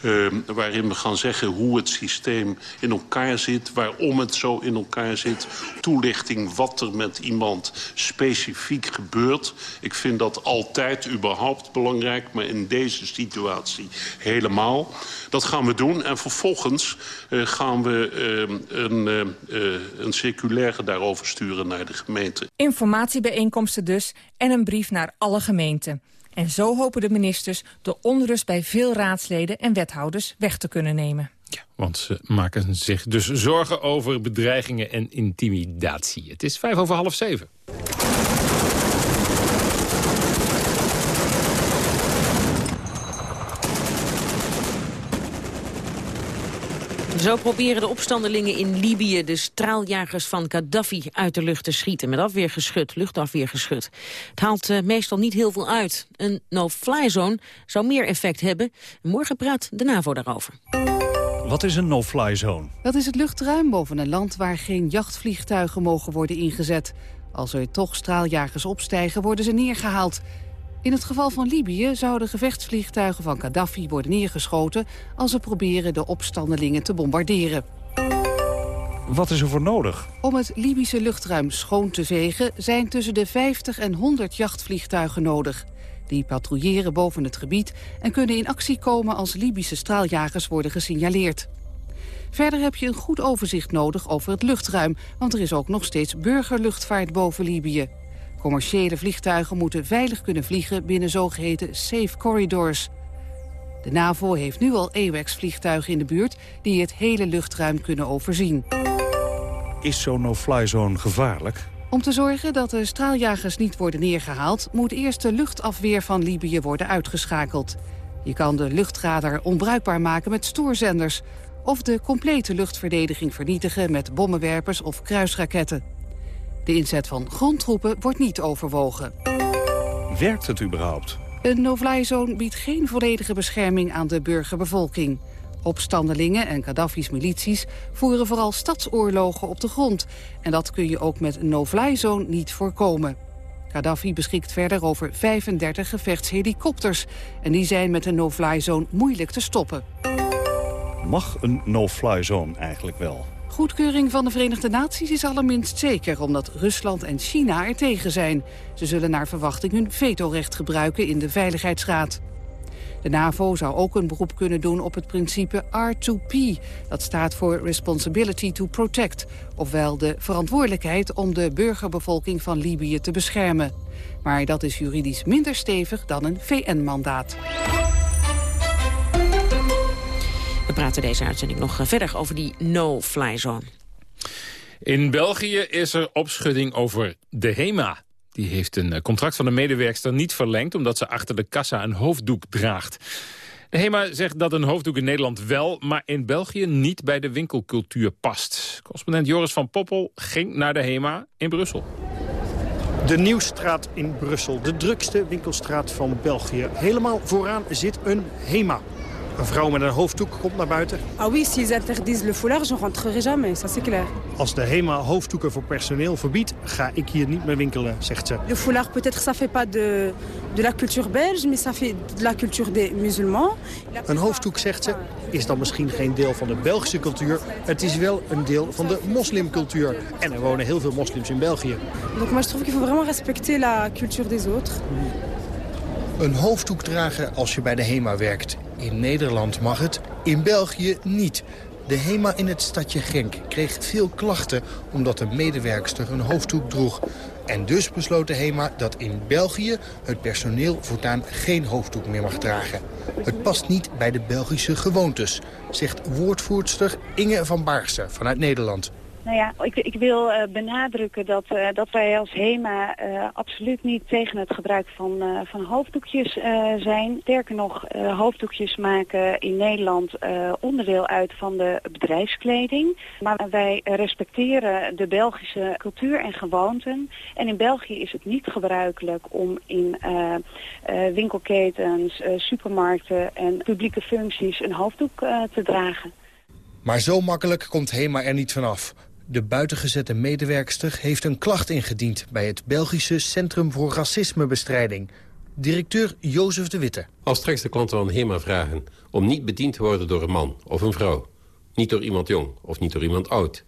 Uh, waarin we gaan zeggen hoe het systeem in elkaar zit... waarom het zo in elkaar zit, toelichting wat er met iemand specifiek gebeurt. Ik vind dat altijd überhaupt belangrijk, maar in deze situatie helemaal. Dat gaan we doen en vervolgens uh, gaan we een, een circulaire daarover sturen naar de gemeente. Informatiebijeenkomsten dus en een brief naar alle gemeenten. En zo hopen de ministers de onrust bij veel raadsleden en wethouders weg te kunnen nemen. Ja, want ze maken zich dus zorgen over bedreigingen en intimidatie. Het is vijf over half zeven. Zo proberen de opstandelingen in Libië de straaljagers van Gaddafi uit de lucht te schieten. Met afweergeschut, luchtafweergeschut. Het haalt uh, meestal niet heel veel uit. Een no-fly zone zou meer effect hebben. Morgen praat de NAVO daarover. Wat is een no-fly zone? Dat is het luchtruim boven een land waar geen jachtvliegtuigen mogen worden ingezet. Als er toch straaljagers opstijgen, worden ze neergehaald. In het geval van Libië zouden gevechtsvliegtuigen van Gaddafi worden neergeschoten... als ze proberen de opstandelingen te bombarderen. Wat is er voor nodig? Om het Libische luchtruim schoon te vegen... zijn tussen de 50 en 100 jachtvliegtuigen nodig. Die patrouilleren boven het gebied en kunnen in actie komen... als Libische straaljagers worden gesignaleerd. Verder heb je een goed overzicht nodig over het luchtruim... want er is ook nog steeds burgerluchtvaart boven Libië. Commerciële vliegtuigen moeten veilig kunnen vliegen binnen zogeheten safe corridors. De NAVO heeft nu al AWACS-vliegtuigen in de buurt die het hele luchtruim kunnen overzien. Is zo'n no-fly zone gevaarlijk? Om te zorgen dat de straaljagers niet worden neergehaald... moet eerst de luchtafweer van Libië worden uitgeschakeld. Je kan de luchtradar onbruikbaar maken met stoorzenders... of de complete luchtverdediging vernietigen met bommenwerpers of kruisraketten. De inzet van grondtroepen wordt niet overwogen. Werkt het überhaupt? Een no-fly zone biedt geen volledige bescherming aan de burgerbevolking. Opstandelingen en Gaddafi's milities voeren vooral stadsoorlogen op de grond. En dat kun je ook met een no-fly zone niet voorkomen. Gaddafi beschikt verder over 35 gevechtshelikopters. En die zijn met een no-fly zone moeilijk te stoppen. Mag een no-fly zone eigenlijk wel? Goedkeuring van de Verenigde Naties is allerminst zeker... omdat Rusland en China er tegen zijn. Ze zullen naar verwachting hun vetorecht gebruiken in de Veiligheidsraad. De NAVO zou ook een beroep kunnen doen op het principe R2P. Dat staat voor Responsibility to Protect. Ofwel de verantwoordelijkheid om de burgerbevolking van Libië te beschermen. Maar dat is juridisch minder stevig dan een VN-mandaat. Praten deze uitzending nog eh, verder over die no-fly zone. In België is er opschudding over de HEMA. Die heeft een eh, contract van de medewerkster niet verlengd... omdat ze achter de kassa een hoofddoek draagt. De HEMA zegt dat een hoofddoek in Nederland wel... maar in België niet bij de winkelcultuur past. Correspondent Joris van Poppel ging naar de HEMA in Brussel. De Nieuwstraat in Brussel, de drukste winkelstraat van België. Helemaal vooraan zit een HEMA. Een vrouw met een hoofddoek komt naar buiten. Ah oui, s'ils interdisent le foulard, je rentrerai jamais, ça c'est clair. Als de HEMA hoofddoeken voor personeel verbiedt, ga ik hier niet meer winkelen, zegt ze. Le foulard, peut-être ça fait pas de, de la culture belge, mais ça fait de la culture des musulmans. Een hoofddoek, zegt ze, is dan misschien geen deel van de Belgische cultuur. Het is wel een deel van de moslimcultuur. En er wonen heel veel moslims in België. Donc moi je trouve qu'il faut vraiment respecter la culture des autres. Een hoofddoek dragen als je bij de HEMA werkt. In Nederland mag het, in België niet. De HEMA in het stadje Genk kreeg veel klachten omdat de medewerkster een hoofddoek droeg. En dus besloot de HEMA dat in België het personeel voortaan geen hoofddoek meer mag dragen. Het past niet bij de Belgische gewoontes, zegt woordvoerster Inge van Baarsen vanuit Nederland. Nou ja, ik, ik wil uh, benadrukken dat, uh, dat wij als HEMA uh, absoluut niet tegen het gebruik van, van hoofddoekjes zijn. Sterker nog, hoofddoekjes maken in Nederland onderdeel uit van de bedrijfskleding. Maar wij respecteren de Belgische cultuur en gewoonten. En in België is het niet gebruikelijk om in winkelketens, supermarkten en publieke functies een hoofddoek te dragen. Maar zo makkelijk komt HEMA er niet vanaf. De buitengezette medewerkster heeft een klacht ingediend... bij het Belgische Centrum voor Racismebestrijding. Directeur Jozef de Witte. Als straks de klanten van HEMA vragen om niet bediend te worden door een man of een vrouw... niet door iemand jong of niet door iemand oud...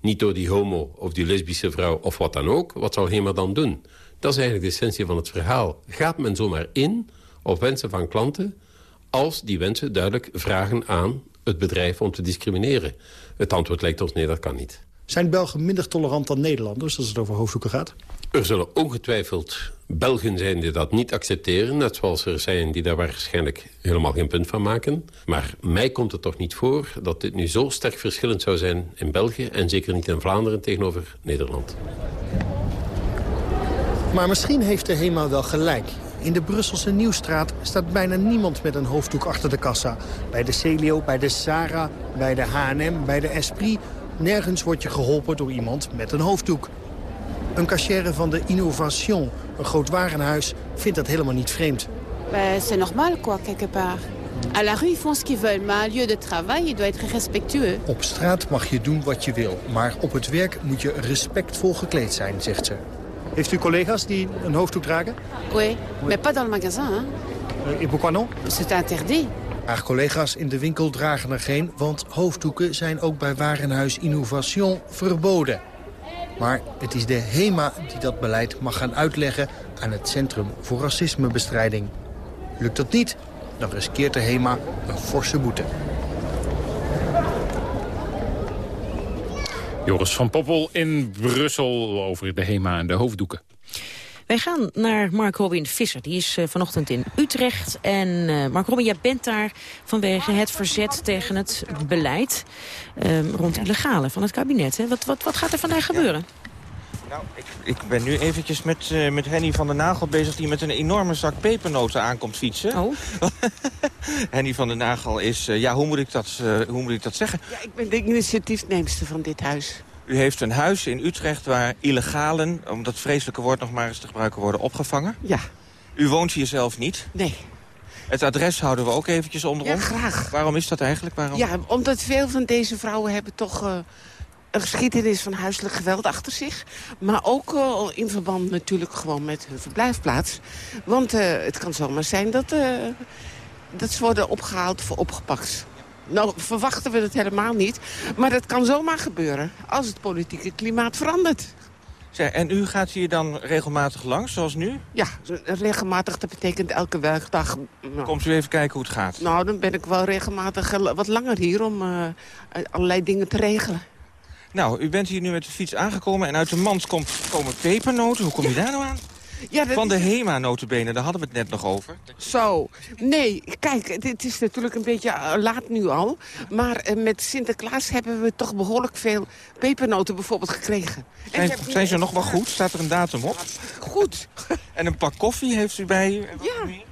niet door die homo of die lesbische vrouw of wat dan ook... wat zou HEMA dan doen? Dat is eigenlijk de essentie van het verhaal. Gaat men zomaar in op wensen van klanten... als die wensen duidelijk vragen aan het bedrijf om te discrimineren? Het antwoord lijkt ons nee, dat kan niet. Zijn Belgen minder tolerant dan Nederlanders als het over hoofddoeken gaat? Er zullen ongetwijfeld Belgen zijn die dat niet accepteren. Net zoals er zijn die daar waarschijnlijk helemaal geen punt van maken. Maar mij komt het toch niet voor dat dit nu zo sterk verschillend zou zijn in België... en zeker niet in Vlaanderen tegenover Nederland. Maar misschien heeft de HEMA wel gelijk. In de Brusselse Nieuwstraat staat bijna niemand met een hoofddoek achter de kassa. Bij de Celio, bij de Sara, bij de H&M, bij de Esprit... nergens wordt je geholpen door iemand met een hoofddoek. Een cachère van de Innovation, een groot warenhuis, vindt dat helemaal niet vreemd. C'est normal, quoi, quelque part. À la rue, ils font ce qu'ils veulent, un lieu de travail, il doit être respectueux. Op straat mag je doen wat je wil, maar op het werk moet je respectvol gekleed zijn, zegt ze. Heeft u collega's die een hoofddoek dragen? Oui, mais pas dans le magasin, hein. Et pourquoi non? C'est interdit. Haar collega's in de winkel dragen er geen, want hoofddoeken zijn ook bij warenhuis Innovation verboden. Maar het is de HEMA die dat beleid mag gaan uitleggen aan het Centrum voor Racismebestrijding. Lukt dat niet, dan riskeert de HEMA een forse boete. Joris van Poppel in Brussel over de HEMA en de hoofddoeken. Wij gaan naar Mark Robin Visser. Die is uh, vanochtend in Utrecht. En uh, Mark Robin, jij bent daar vanwege het verzet tegen het beleid... Uh, rond illegale van het kabinet. Hè? Wat, wat, wat gaat er vandaag gebeuren? Nou, ik, ik, ben nu eventjes met, uh, met Henny van der Nagel bezig... die met een enorme zak pepernoten aankomt fietsen. Oh. Henny van der Nagel is... Uh, ja, hoe moet, ik dat, uh, hoe moet ik dat zeggen? Ja, ik ben de initiatiefneemster van dit huis. U heeft een huis in Utrecht waar illegalen... om dat vreselijke woord nog maar eens te gebruiken, worden opgevangen. Ja. U woont hier zelf niet? Nee. Het adres houden we ook eventjes onder Ja, ons. graag. Waarom is dat eigenlijk? Waarom? Ja, omdat veel van deze vrouwen hebben toch... Uh, een geschiedenis van huiselijk geweld achter zich. Maar ook uh, in verband natuurlijk gewoon met hun verblijfplaats. Want uh, het kan zomaar zijn dat, dat ze worden opgehaald of opgepakt. Nou, verwachten we het helemaal niet. Maar dat kan zomaar gebeuren als het politieke klimaat verandert. Zeg, en u gaat hier dan regelmatig langs, zoals nu? Ja, regelmatig, dat betekent elke werkdag. Nou, Komt u even kijken hoe het gaat? Nou, dan ben ik wel regelmatig wat langer hier om uh, allerlei dingen te regelen. Nou, u bent hier nu met de fiets aangekomen en uit de mand komt, komen pepernoten. Hoe kom je daar nou aan? Ja, Van de HEMA notenbenen, daar hadden we het net nog over. Zo, nee, kijk, dit is natuurlijk een beetje uh, laat nu al. Maar uh, met Sinterklaas hebben we toch behoorlijk veel pepernoten bijvoorbeeld gekregen. Zijn, zijn ze nog wel goed? Staat er een datum op? Goed. En een pak koffie heeft u bij u? Ja.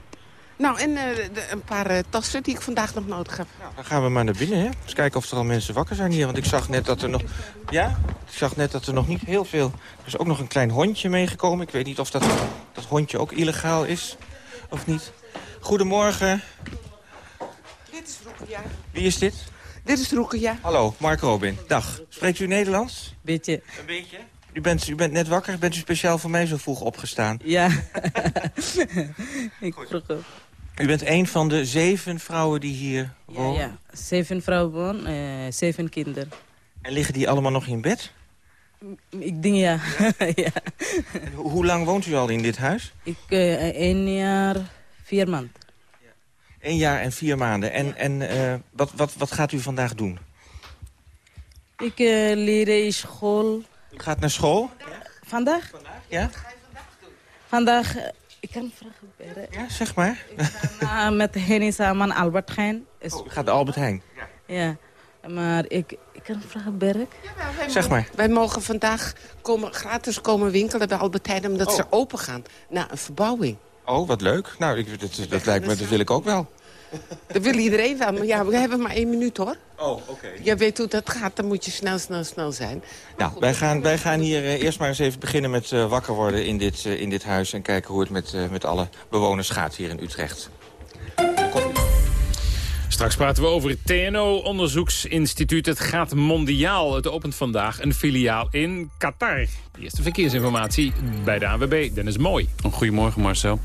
Nou, en uh, de, een paar uh, tassen die ik vandaag nog nodig heb. Nou, dan gaan we maar naar binnen, hè? Eens kijken of er al mensen wakker zijn hier. Want ik zag net dat er nog... Ja? Ik zag net dat er nog niet heel veel... Er is ook nog een klein hondje meegekomen. Ik weet niet of dat, dat hondje ook illegaal is. Of niet. Goedemorgen. Dit is Roekia. Wie is dit? Dit is Roekia. Hallo, Mark Robin. Dag. Spreekt u Nederlands? Beetje. Een beetje? U bent, u bent net wakker. Bent u speciaal voor mij zo vroeg opgestaan? Ja. ik vroeg op. U bent een van de zeven vrouwen die hier wonen? Ja, ja. zeven vrouwen wonen, uh, zeven kinderen. En liggen die allemaal nog in bed? Ik denk ja. ja. En ho hoe lang woont u al in dit huis? Ik uh, één jaar, vier maanden. Ja. Eén jaar en vier maanden. En, ja. en uh, wat, wat, wat gaat u vandaag doen? Ik uh, leer in school. U gaat naar school? Vandaag? Vandaag, ja. Vandaag, ik kan vragen beren. Ja, zeg maar. Ik ga met Henny samen Albert Heijn. Oh, u gaat Albert Heijn? Ja. ja. Maar ik, ik kan vragen Berk. Ja, zeg maar. Wij mogen vandaag komen, gratis komen winkelen bij Albert Heijn... omdat oh. ze open gaan na een verbouwing. Oh, wat leuk. Nou, ik, dat, dat lijkt me, dat wil ik ook wel. Dat wil iedereen wel, maar ja, we hebben maar één minuut, hoor. Oh, oké. Okay. Jij weet hoe dat gaat, dan moet je snel, snel, snel zijn. Nou, wij gaan, wij gaan hier uh, eerst maar eens even beginnen met uh, wakker worden in dit, uh, in dit huis... en kijken hoe het met, met alle bewoners gaat hier in Utrecht. Straks praten we over het TNO-onderzoeksinstituut. Het gaat mondiaal. Het opent vandaag een filiaal in Qatar. Eerste verkeersinformatie bij de ANWB. Dennis Mooi. Goedemorgen Marcel.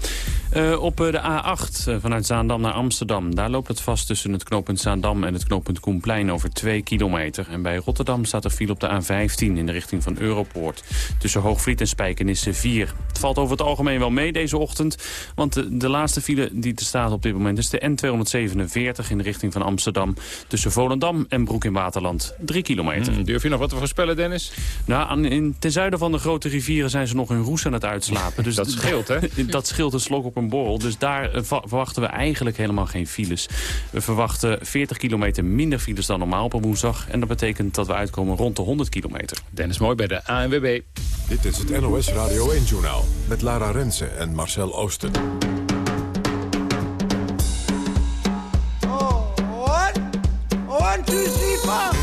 Uh, op de A8 uh, vanuit Zaandam naar Amsterdam. Daar loopt het vast tussen het knooppunt Zaandam en het knooppunt Koenplein over 2 kilometer. En bij Rotterdam staat er file op de A15 in de richting van Europoort. Tussen Hoogvliet en Spijkenisse 4. Het valt over het algemeen wel mee deze ochtend. Want de, de laatste file die er staat op dit moment is de N247 in de richting van Amsterdam. Tussen Volendam en Broek in Waterland. 3 kilometer. Hmm, durf je nog wat te voorspellen, Dennis? Nou, aan, in, ten zuiden van de grote rivieren zijn ze nog in roes aan het uitslapen. Dus dat scheelt, hè? dat scheelt een slok op een borrel. Dus daar eh, verwachten we eigenlijk helemaal geen files. We verwachten 40 kilometer minder files dan normaal op een woensdag. En dat betekent dat we uitkomen rond de 100 kilometer. Dennis Mooi bij de ANWB. Dit is het NOS Radio 1-journaal met Lara Rensen en Marcel Oosten. Oh, one, one, two, three, four.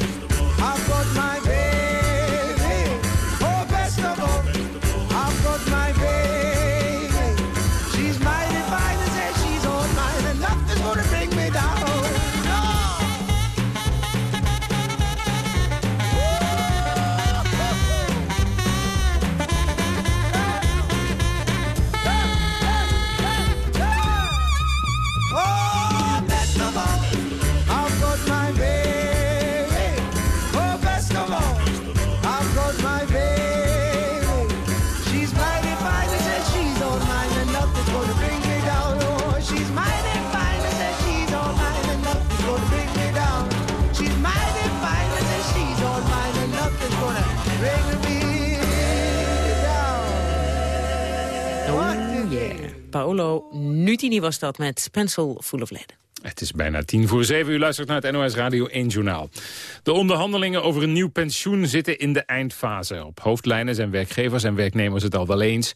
Was dat met Pencil Full of Lead. Het is bijna tien voor zeven. U luistert naar het NOS Radio 1 Journaal. De onderhandelingen over een nieuw pensioen zitten in de eindfase. Op hoofdlijnen zijn werkgevers en werknemers het al wel eens.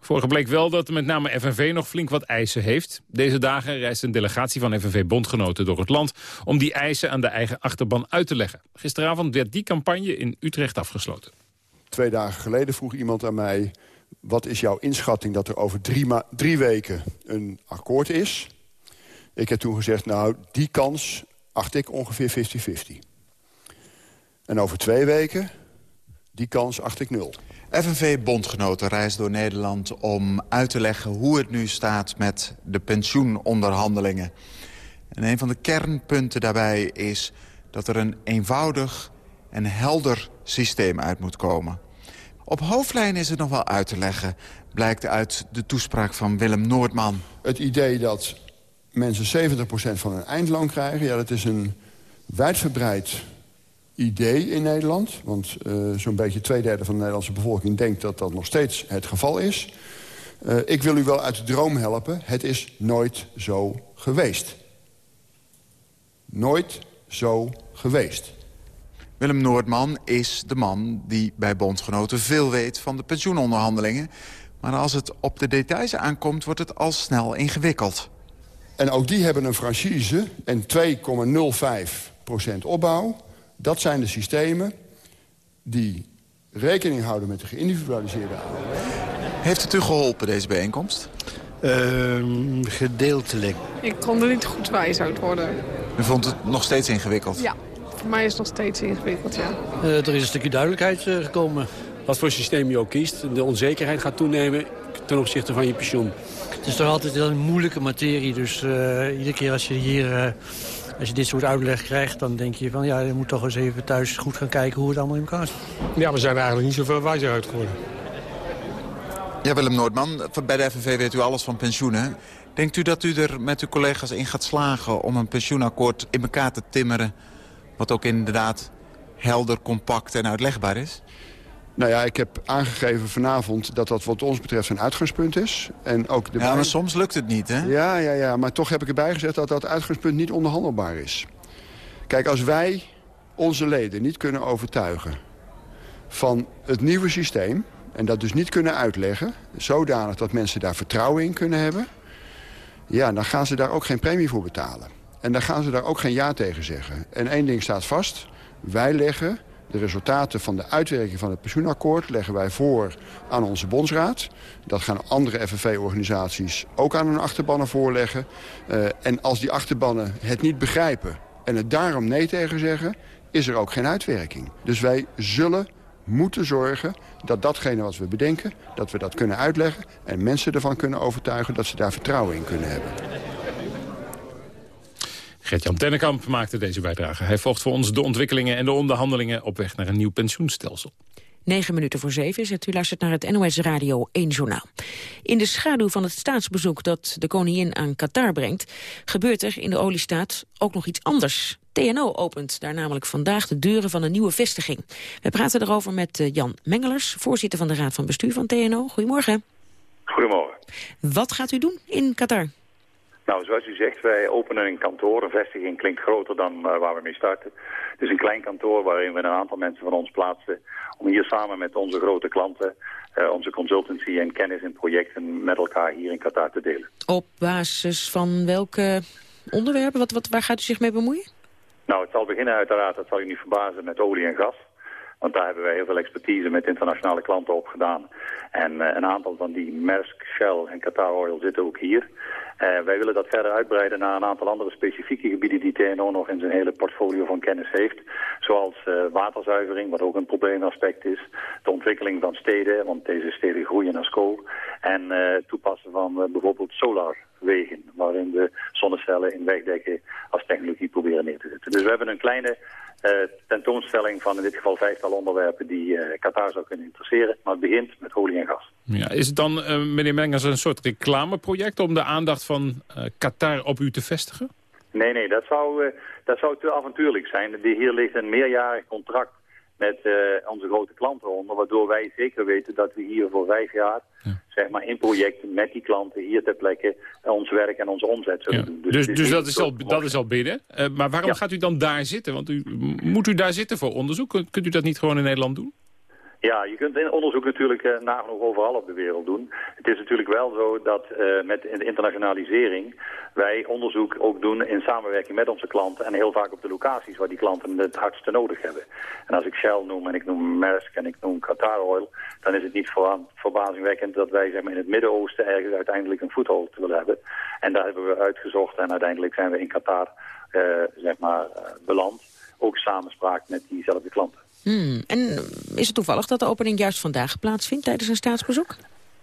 Vorige bleek wel dat met name FNV nog flink wat eisen heeft. Deze dagen reist een delegatie van FNV-bondgenoten door het land... om die eisen aan de eigen achterban uit te leggen. Gisteravond werd die campagne in Utrecht afgesloten. Twee dagen geleden vroeg iemand aan mij... wat is jouw inschatting dat er over drie, drie weken een akkoord is? Ik heb toen gezegd, nou, die kans acht ik ongeveer 50-50. En over twee weken, die kans acht ik nul. FNV-bondgenoten reist door Nederland om uit te leggen hoe het nu staat met de pensioenonderhandelingen. En een van de kernpunten daarbij is dat er een eenvoudig en helder systeem uit moet komen. Op hoofdlijn is het nog wel uit te leggen, blijkt uit de toespraak van Willem Noordman. Het idee dat mensen 70% van hun eindloon krijgen... ja, dat is een wijdverbreid idee in Nederland. Want eh, zo'n beetje twee derde van de Nederlandse bevolking... denkt dat dat nog steeds het geval is. Eh, ik wil u wel uit de droom helpen. Het is nooit zo geweest. Nooit zo geweest. Willem Noordman is de man die bij bondgenoten veel weet van de pensioenonderhandelingen. Maar als het op de details aankomt, wordt het al snel ingewikkeld. En ook die hebben een franchise en 2,05% opbouw. Dat zijn de systemen die rekening houden met de geïndividualiseerde AOW. Heeft het u geholpen, deze bijeenkomst? Ehm, gedeeltelijk. Ik kon er niet goed wijs uit worden. U vond het nog steeds ingewikkeld? Ja, voor mij is het nog steeds ingewikkeld, ja. Uh, er is een stukje duidelijkheid uh, gekomen. Wat voor systeem je ook kiest, de onzekerheid gaat toenemen ten opzichte van je pensioen. Het is toch altijd een moeilijke materie, dus uh, iedere keer als je hier... Als je dit soort uitleg krijgt, dan denk je van ja, je moet toch eens even thuis goed gaan kijken hoe het allemaal in elkaar zit. Ja, we zijn er eigenlijk niet zoveel wijzer uit geworden. Ja, Willem Noordman, bij de FNV weet u alles van pensioenen. Denkt u dat u er met uw collega's in gaat slagen om een pensioenakkoord in elkaar te timmeren... wat ook inderdaad helder, compact en uitlegbaar is? Nou ja, ik heb aangegeven vanavond dat dat wat ons betreft een uitgangspunt is. En ook de ja, maar soms lukt het niet, hè? Ja, ja, ja, maar toch heb ik erbij gezegd dat dat uitgangspunt niet onderhandelbaar is. Kijk, als wij onze leden niet kunnen overtuigen van het nieuwe systeem... en dat dus niet kunnen uitleggen, zodanig dat mensen daar vertrouwen in kunnen hebben... ja, dan gaan ze daar ook geen premie voor betalen. En dan gaan ze daar ook geen ja tegen zeggen. En één ding staat vast, wij leggen de resultaten van de uitwerking van het pensioenakkoord leggen wij voor aan onze bondsraad. Dat gaan andere FNV-organisaties ook aan hun achterbannen voorleggen. Uh, en als die achterbannen het niet begrijpen en het daarom nee tegen zeggen... is er ook geen uitwerking. Dus wij zullen moeten zorgen dat datgene wat we bedenken... dat we dat kunnen uitleggen en mensen ervan kunnen overtuigen... dat ze daar vertrouwen in kunnen hebben. Gert-Jan Tennekamp maakte deze bijdrage. Hij volgt voor ons de ontwikkelingen en de onderhandelingen... op weg naar een nieuw pensioenstelsel. 9 minuten voor zeven is het. U luistert naar het NOS Radio 1 Journaal. In de schaduw van het staatsbezoek dat de koningin aan Qatar brengt... gebeurt er in de oliestaat ook nog iets anders. TNO opent daar namelijk vandaag de deuren van een nieuwe vestiging. We praten erover met eh, Jan Mengelers, voorzitter van de Raad van Bestuur van TNO. Goedemorgen. Goedemorgen. Wat gaat u doen in Qatar? Nou, zoals u zegt, wij openen een kantoor. Een vestiging klinkt groter dan uh, waar we mee starten. Het is een klein kantoor waarin we een aantal mensen van ons plaatsen... om hier samen met onze grote klanten, uh, onze consultancy en kennis en projecten... met elkaar hier in Qatar te delen. Op basis van welke onderwerpen? Wat, wat, waar gaat u zich mee bemoeien? Nou, het zal beginnen uiteraard, dat zal u niet verbazen, met olie en gas. Want daar hebben wij heel veel expertise met internationale klanten op gedaan. En uh, een aantal van die Maersk, Shell en Qatar Oil zitten ook hier. Uh, wij willen dat verder uitbreiden naar een aantal andere specifieke gebieden die TNO nog in zijn hele portfolio van kennis heeft. Zoals uh, waterzuivering, wat ook een probleemaspect is. De ontwikkeling van steden, want deze steden groeien naar school. En uh, toepassen van bijvoorbeeld solarwegen, waarin we zonnecellen in wegdekken als technologie proberen neer te zetten. Dus we hebben een kleine tentoonstelling van in dit geval vijftal onderwerpen die uh, Qatar zou kunnen interesseren. Maar het begint met olie en gas. Ja, is het dan, uh, meneer Mengers, een soort reclameproject om de aandacht van Qatar op u te vestigen? Nee, nee, dat zou, dat zou te avontuurlijk zijn. Hier ligt een meerjarig contract met uh, onze grote klanten onder. Waardoor wij zeker weten dat we hier voor vijf jaar, ja. zeg maar in projecten met die klanten hier ter plekke ons werk en onze omzet zullen ja. doen. Dus, dus, dus dat, is al, dat is al binnen. Uh, maar waarom ja. gaat u dan daar zitten? Want u, moet u daar zitten voor onderzoek? Kunt u dat niet gewoon in Nederland doen? Ja, je kunt onderzoek natuurlijk uh, nagenoeg overal op de wereld doen. Het is natuurlijk wel zo dat uh, met de internationalisering wij onderzoek ook doen in samenwerking met onze klanten en heel vaak op de locaties waar die klanten het hardste nodig hebben. En als ik Shell noem en ik noem Maersk en ik noem Qatar Oil, dan is het niet verbazingwekkend dat wij zeg maar, in het Midden-Oosten ergens uiteindelijk een voethold willen hebben. En daar hebben we uitgezocht en uiteindelijk zijn we in Qatar uh, zeg maar, beland. Ook samenspraak met diezelfde klanten. Hmm. En is het toevallig dat de opening juist vandaag plaatsvindt tijdens een staatsbezoek?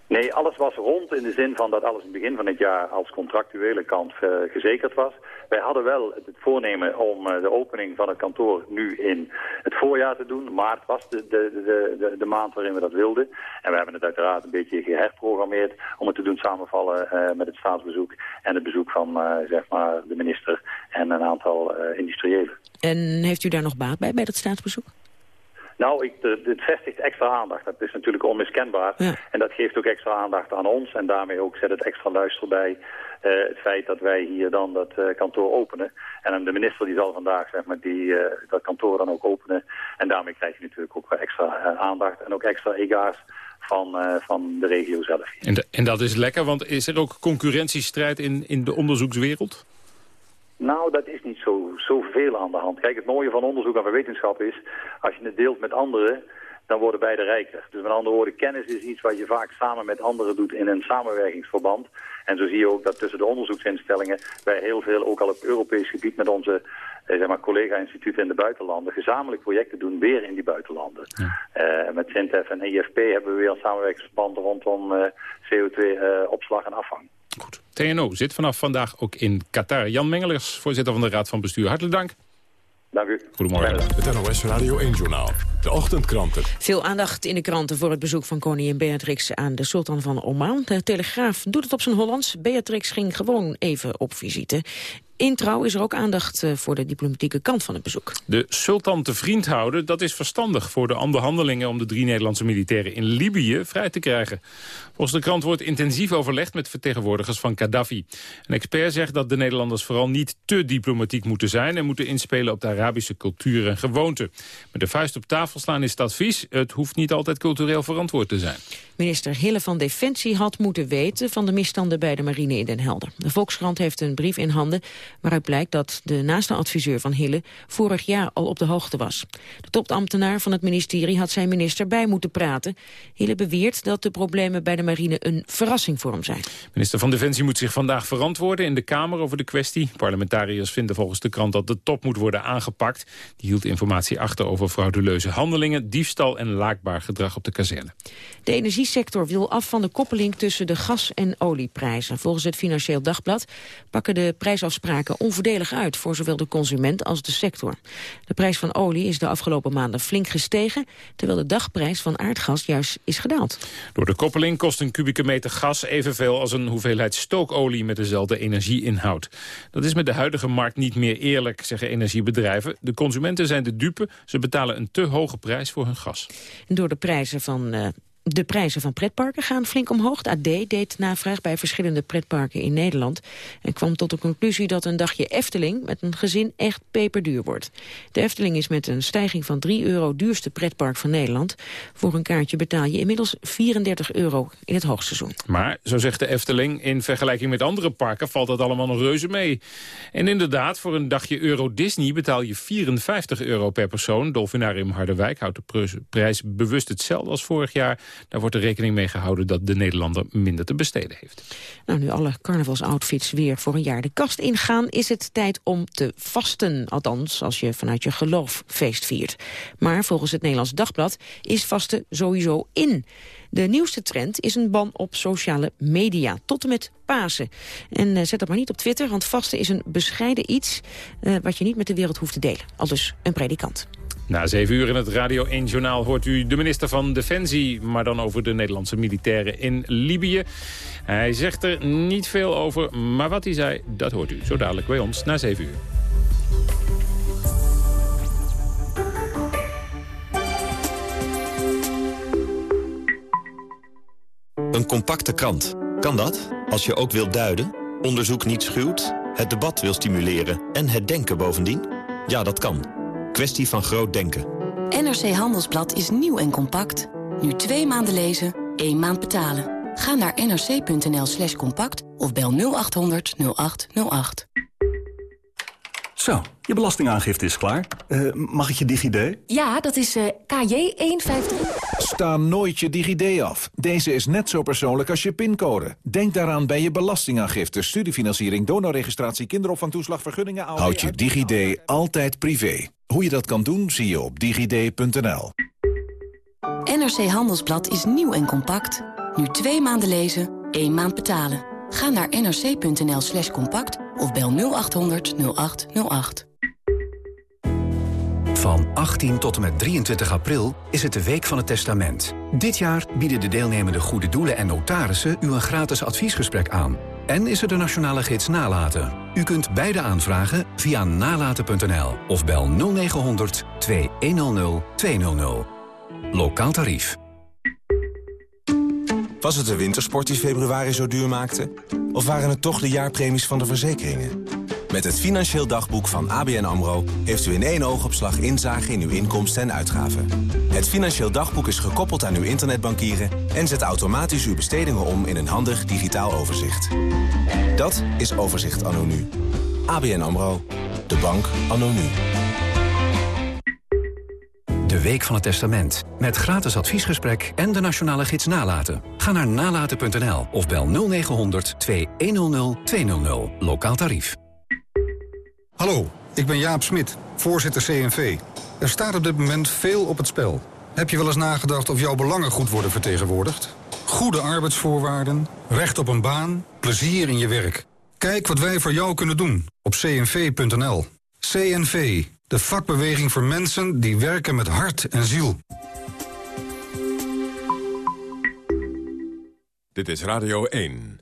Nee, alles was rond in de zin van dat alles in het begin van het jaar als contractuele kant uh, gezekerd was. Wij hadden wel het voornemen om uh, de opening van het kantoor nu in het voorjaar te doen. Maart was de, de, de, de, de maand waarin we dat wilden. En we hebben het uiteraard een beetje geherprogrammeerd om het te doen samenvallen uh, met het staatsbezoek en het bezoek van zeg maar de minister en een aantal industriëlen. En heeft u daar nog baat bij, bij dat staatsbezoek? Nou, ik, de, het vestigt extra aandacht. Dat is natuurlijk onmiskenbaar. Ja. En dat geeft ook extra aandacht aan ons. En daarmee ook zet het extra luister bij uh, het feit dat wij hier dan dat uh, kantoor openen. En de minister die zal vandaag zeg maar, die, uh, dat kantoor dan ook openen. En daarmee krijg je natuurlijk ook extra aandacht en ook extra ega's van, van de regio zelf. En, de, en dat is lekker, want is er ook concurrentiestrijd in, in de onderzoekswereld? Nou, dat is niet zo, zoveel aan de hand. Kijk, het mooie van onderzoek en van wetenschap is... als je het deelt met anderen... dan worden beide rijker. Dus met andere woorden, kennis is iets wat je vaak samen met anderen doet in een samenwerkingsverband. En zo zie je ook dat tussen de onderzoeksinstellingen wij heel veel, ook al op Europees gebied met onze eh, zeg maar, collega-instituten in de buitenlanden, gezamenlijk projecten doen weer in die buitenlanden. Eh, met Sintef en IFP hebben we weer een samenwerkingsverband rondom eh, CO2-opslag en afvang. TNO zit vanaf vandaag ook in Qatar. Jan Mengelers, voorzitter van de Raad van Bestuur. Hartelijk dank. Dank u. Goedemorgen. Het NOS Radio 1-journaal. De ochtendkranten. Veel aandacht in de kranten voor het bezoek van koningin Beatrix aan de sultan van Oman. De Telegraaf doet het op zijn Hollands. Beatrix ging gewoon even op visite. In Trouw is er ook aandacht eh, voor de diplomatieke kant van het bezoek. De sultan te vriend houden, dat is verstandig voor de onderhandelingen... om de drie Nederlandse militairen in Libië vrij te krijgen. Volgens de krant wordt intensief overlegd met vertegenwoordigers van Gaddafi. Een expert zegt dat de Nederlanders vooral niet te diplomatiek moeten zijn... en moeten inspelen op de Arabische cultuur en gewoonten. Met de vuist op tafel slaan is het advies. Het hoeft niet altijd cultureel verantwoord te zijn. Minister Hille van Defensie had moeten weten van de misstanden bij de marine in Den Helder. De Volkskrant heeft een brief in handen waaruit blijkt dat de naaste adviseur van Hille vorig jaar al op de hoogte was. De topambtenaar van het ministerie had zijn minister bij moeten praten. Hille beweert dat de problemen bij de marine een verrassing voor hem zijn. Minister van Defensie moet zich vandaag verantwoorden in de Kamer over de kwestie. Parlementariërs vinden volgens de krant dat de top moet worden aangepakt. Die hield informatie achter over frauduleuze handelingen, diefstal en laakbaar gedrag op de kazerne. De energiesector wil af van de koppeling tussen de gas- en olieprijzen. Volgens het Financieel Dagblad pakken de prijsafspraken onvoordelig uit... voor zowel de consument als de sector. De prijs van olie is de afgelopen maanden flink gestegen... terwijl de dagprijs van aardgas juist is gedaald. Door de koppeling kost een kubieke meter gas evenveel als een hoeveelheid stookolie met dezelfde energieinhoud. Dat is met de huidige markt niet meer eerlijk, zeggen energiebedrijven. De consumenten zijn de dupe, ze betalen een te hoge prijs voor hun gas. Door de prijzen van uh, de prijzen van pretparken gaan flink omhoog. AD deed navraag bij verschillende pretparken in Nederland... en kwam tot de conclusie dat een dagje Efteling met een gezin echt peperduur wordt. De Efteling is met een stijging van 3 euro duurste pretpark van Nederland. Voor een kaartje betaal je inmiddels 34 euro in het hoogseizoen. Maar, zo zegt de Efteling, in vergelijking met andere parken valt dat allemaal nog reuze mee. En inderdaad, voor een dagje Euro Disney betaal je 54 euro per persoon. Dolfinarium Harderwijk houdt de prijs bewust hetzelfde als vorig jaar... Daar wordt er rekening mee gehouden dat de Nederlander minder te besteden heeft. Nou, nu alle carnavalsoutfits weer voor een jaar de kast ingaan... is het tijd om te vasten. Althans, als je vanuit je geloof feest viert. Maar volgens het Nederlands Dagblad is vasten sowieso in. De nieuwste trend is een ban op sociale media, tot en met Pasen. En uh, zet dat maar niet op Twitter, want vasten is een bescheiden iets... Uh, wat je niet met de wereld hoeft te delen. Al dus een predikant. Na zeven uur in het Radio 1-journaal hoort u de minister van Defensie... maar dan over de Nederlandse militairen in Libië. Hij zegt er niet veel over, maar wat hij zei, dat hoort u zo dadelijk bij ons na zeven uur. Een compacte krant. Kan dat? Als je ook wilt duiden, onderzoek niet schuwt, het debat wil stimuleren en het denken bovendien? Ja, dat kan. Kwestie van groot denken. NRC Handelsblad is nieuw en compact. Nu twee maanden lezen, één maand betalen. Ga naar nrc.nl slash compact of bel 0800 0808. Zo, je belastingaangifte is klaar. Uh, mag ik je DigiD? Ja, dat is uh, KJ153. Sta nooit je DigiD af. Deze is net zo persoonlijk als je pincode. Denk daaraan bij je belastingaangifte, studiefinanciering, donorregistratie, kinderopvangtoeslag, vergunningen... Houd je DigiD altijd privé. Hoe je dat kan doen, zie je op digid.nl. NRC Handelsblad is nieuw en compact. Nu twee maanden lezen, één maand betalen. Ga naar nrc.nl slash compact of bel 0800 0808. Van 18 tot en met 23 april is het de Week van het Testament. Dit jaar bieden de deelnemende goede doelen en notarissen u een gratis adviesgesprek aan. En is er de nationale gids Nalaten. U kunt beide aanvragen via nalaten.nl of bel 0900 2100 200. Lokaal tarief. Was het de wintersport die februari zo duur maakte? Of waren het toch de jaarpremies van de verzekeringen? Met het Financieel Dagboek van ABN AMRO... heeft u in één oogopslag inzage in uw inkomsten en uitgaven. Het Financieel Dagboek is gekoppeld aan uw internetbankieren... en zet automatisch uw bestedingen om in een handig digitaal overzicht. Dat is Overzicht Anno Nu. ABN AMRO. De bank Anno Nu. De Week van het Testament. Met gratis adviesgesprek en de nationale gids Nalaten. Ga naar nalaten.nl of bel 0900 2100 200. Lokaal tarief. Hallo, ik ben Jaap Smit, voorzitter CNV. Er staat op dit moment veel op het spel. Heb je wel eens nagedacht of jouw belangen goed worden vertegenwoordigd? Goede arbeidsvoorwaarden, recht op een baan, plezier in je werk. Kijk wat wij voor jou kunnen doen op cnv.nl. CNV, de vakbeweging voor mensen die werken met hart en ziel. Dit is Radio 1.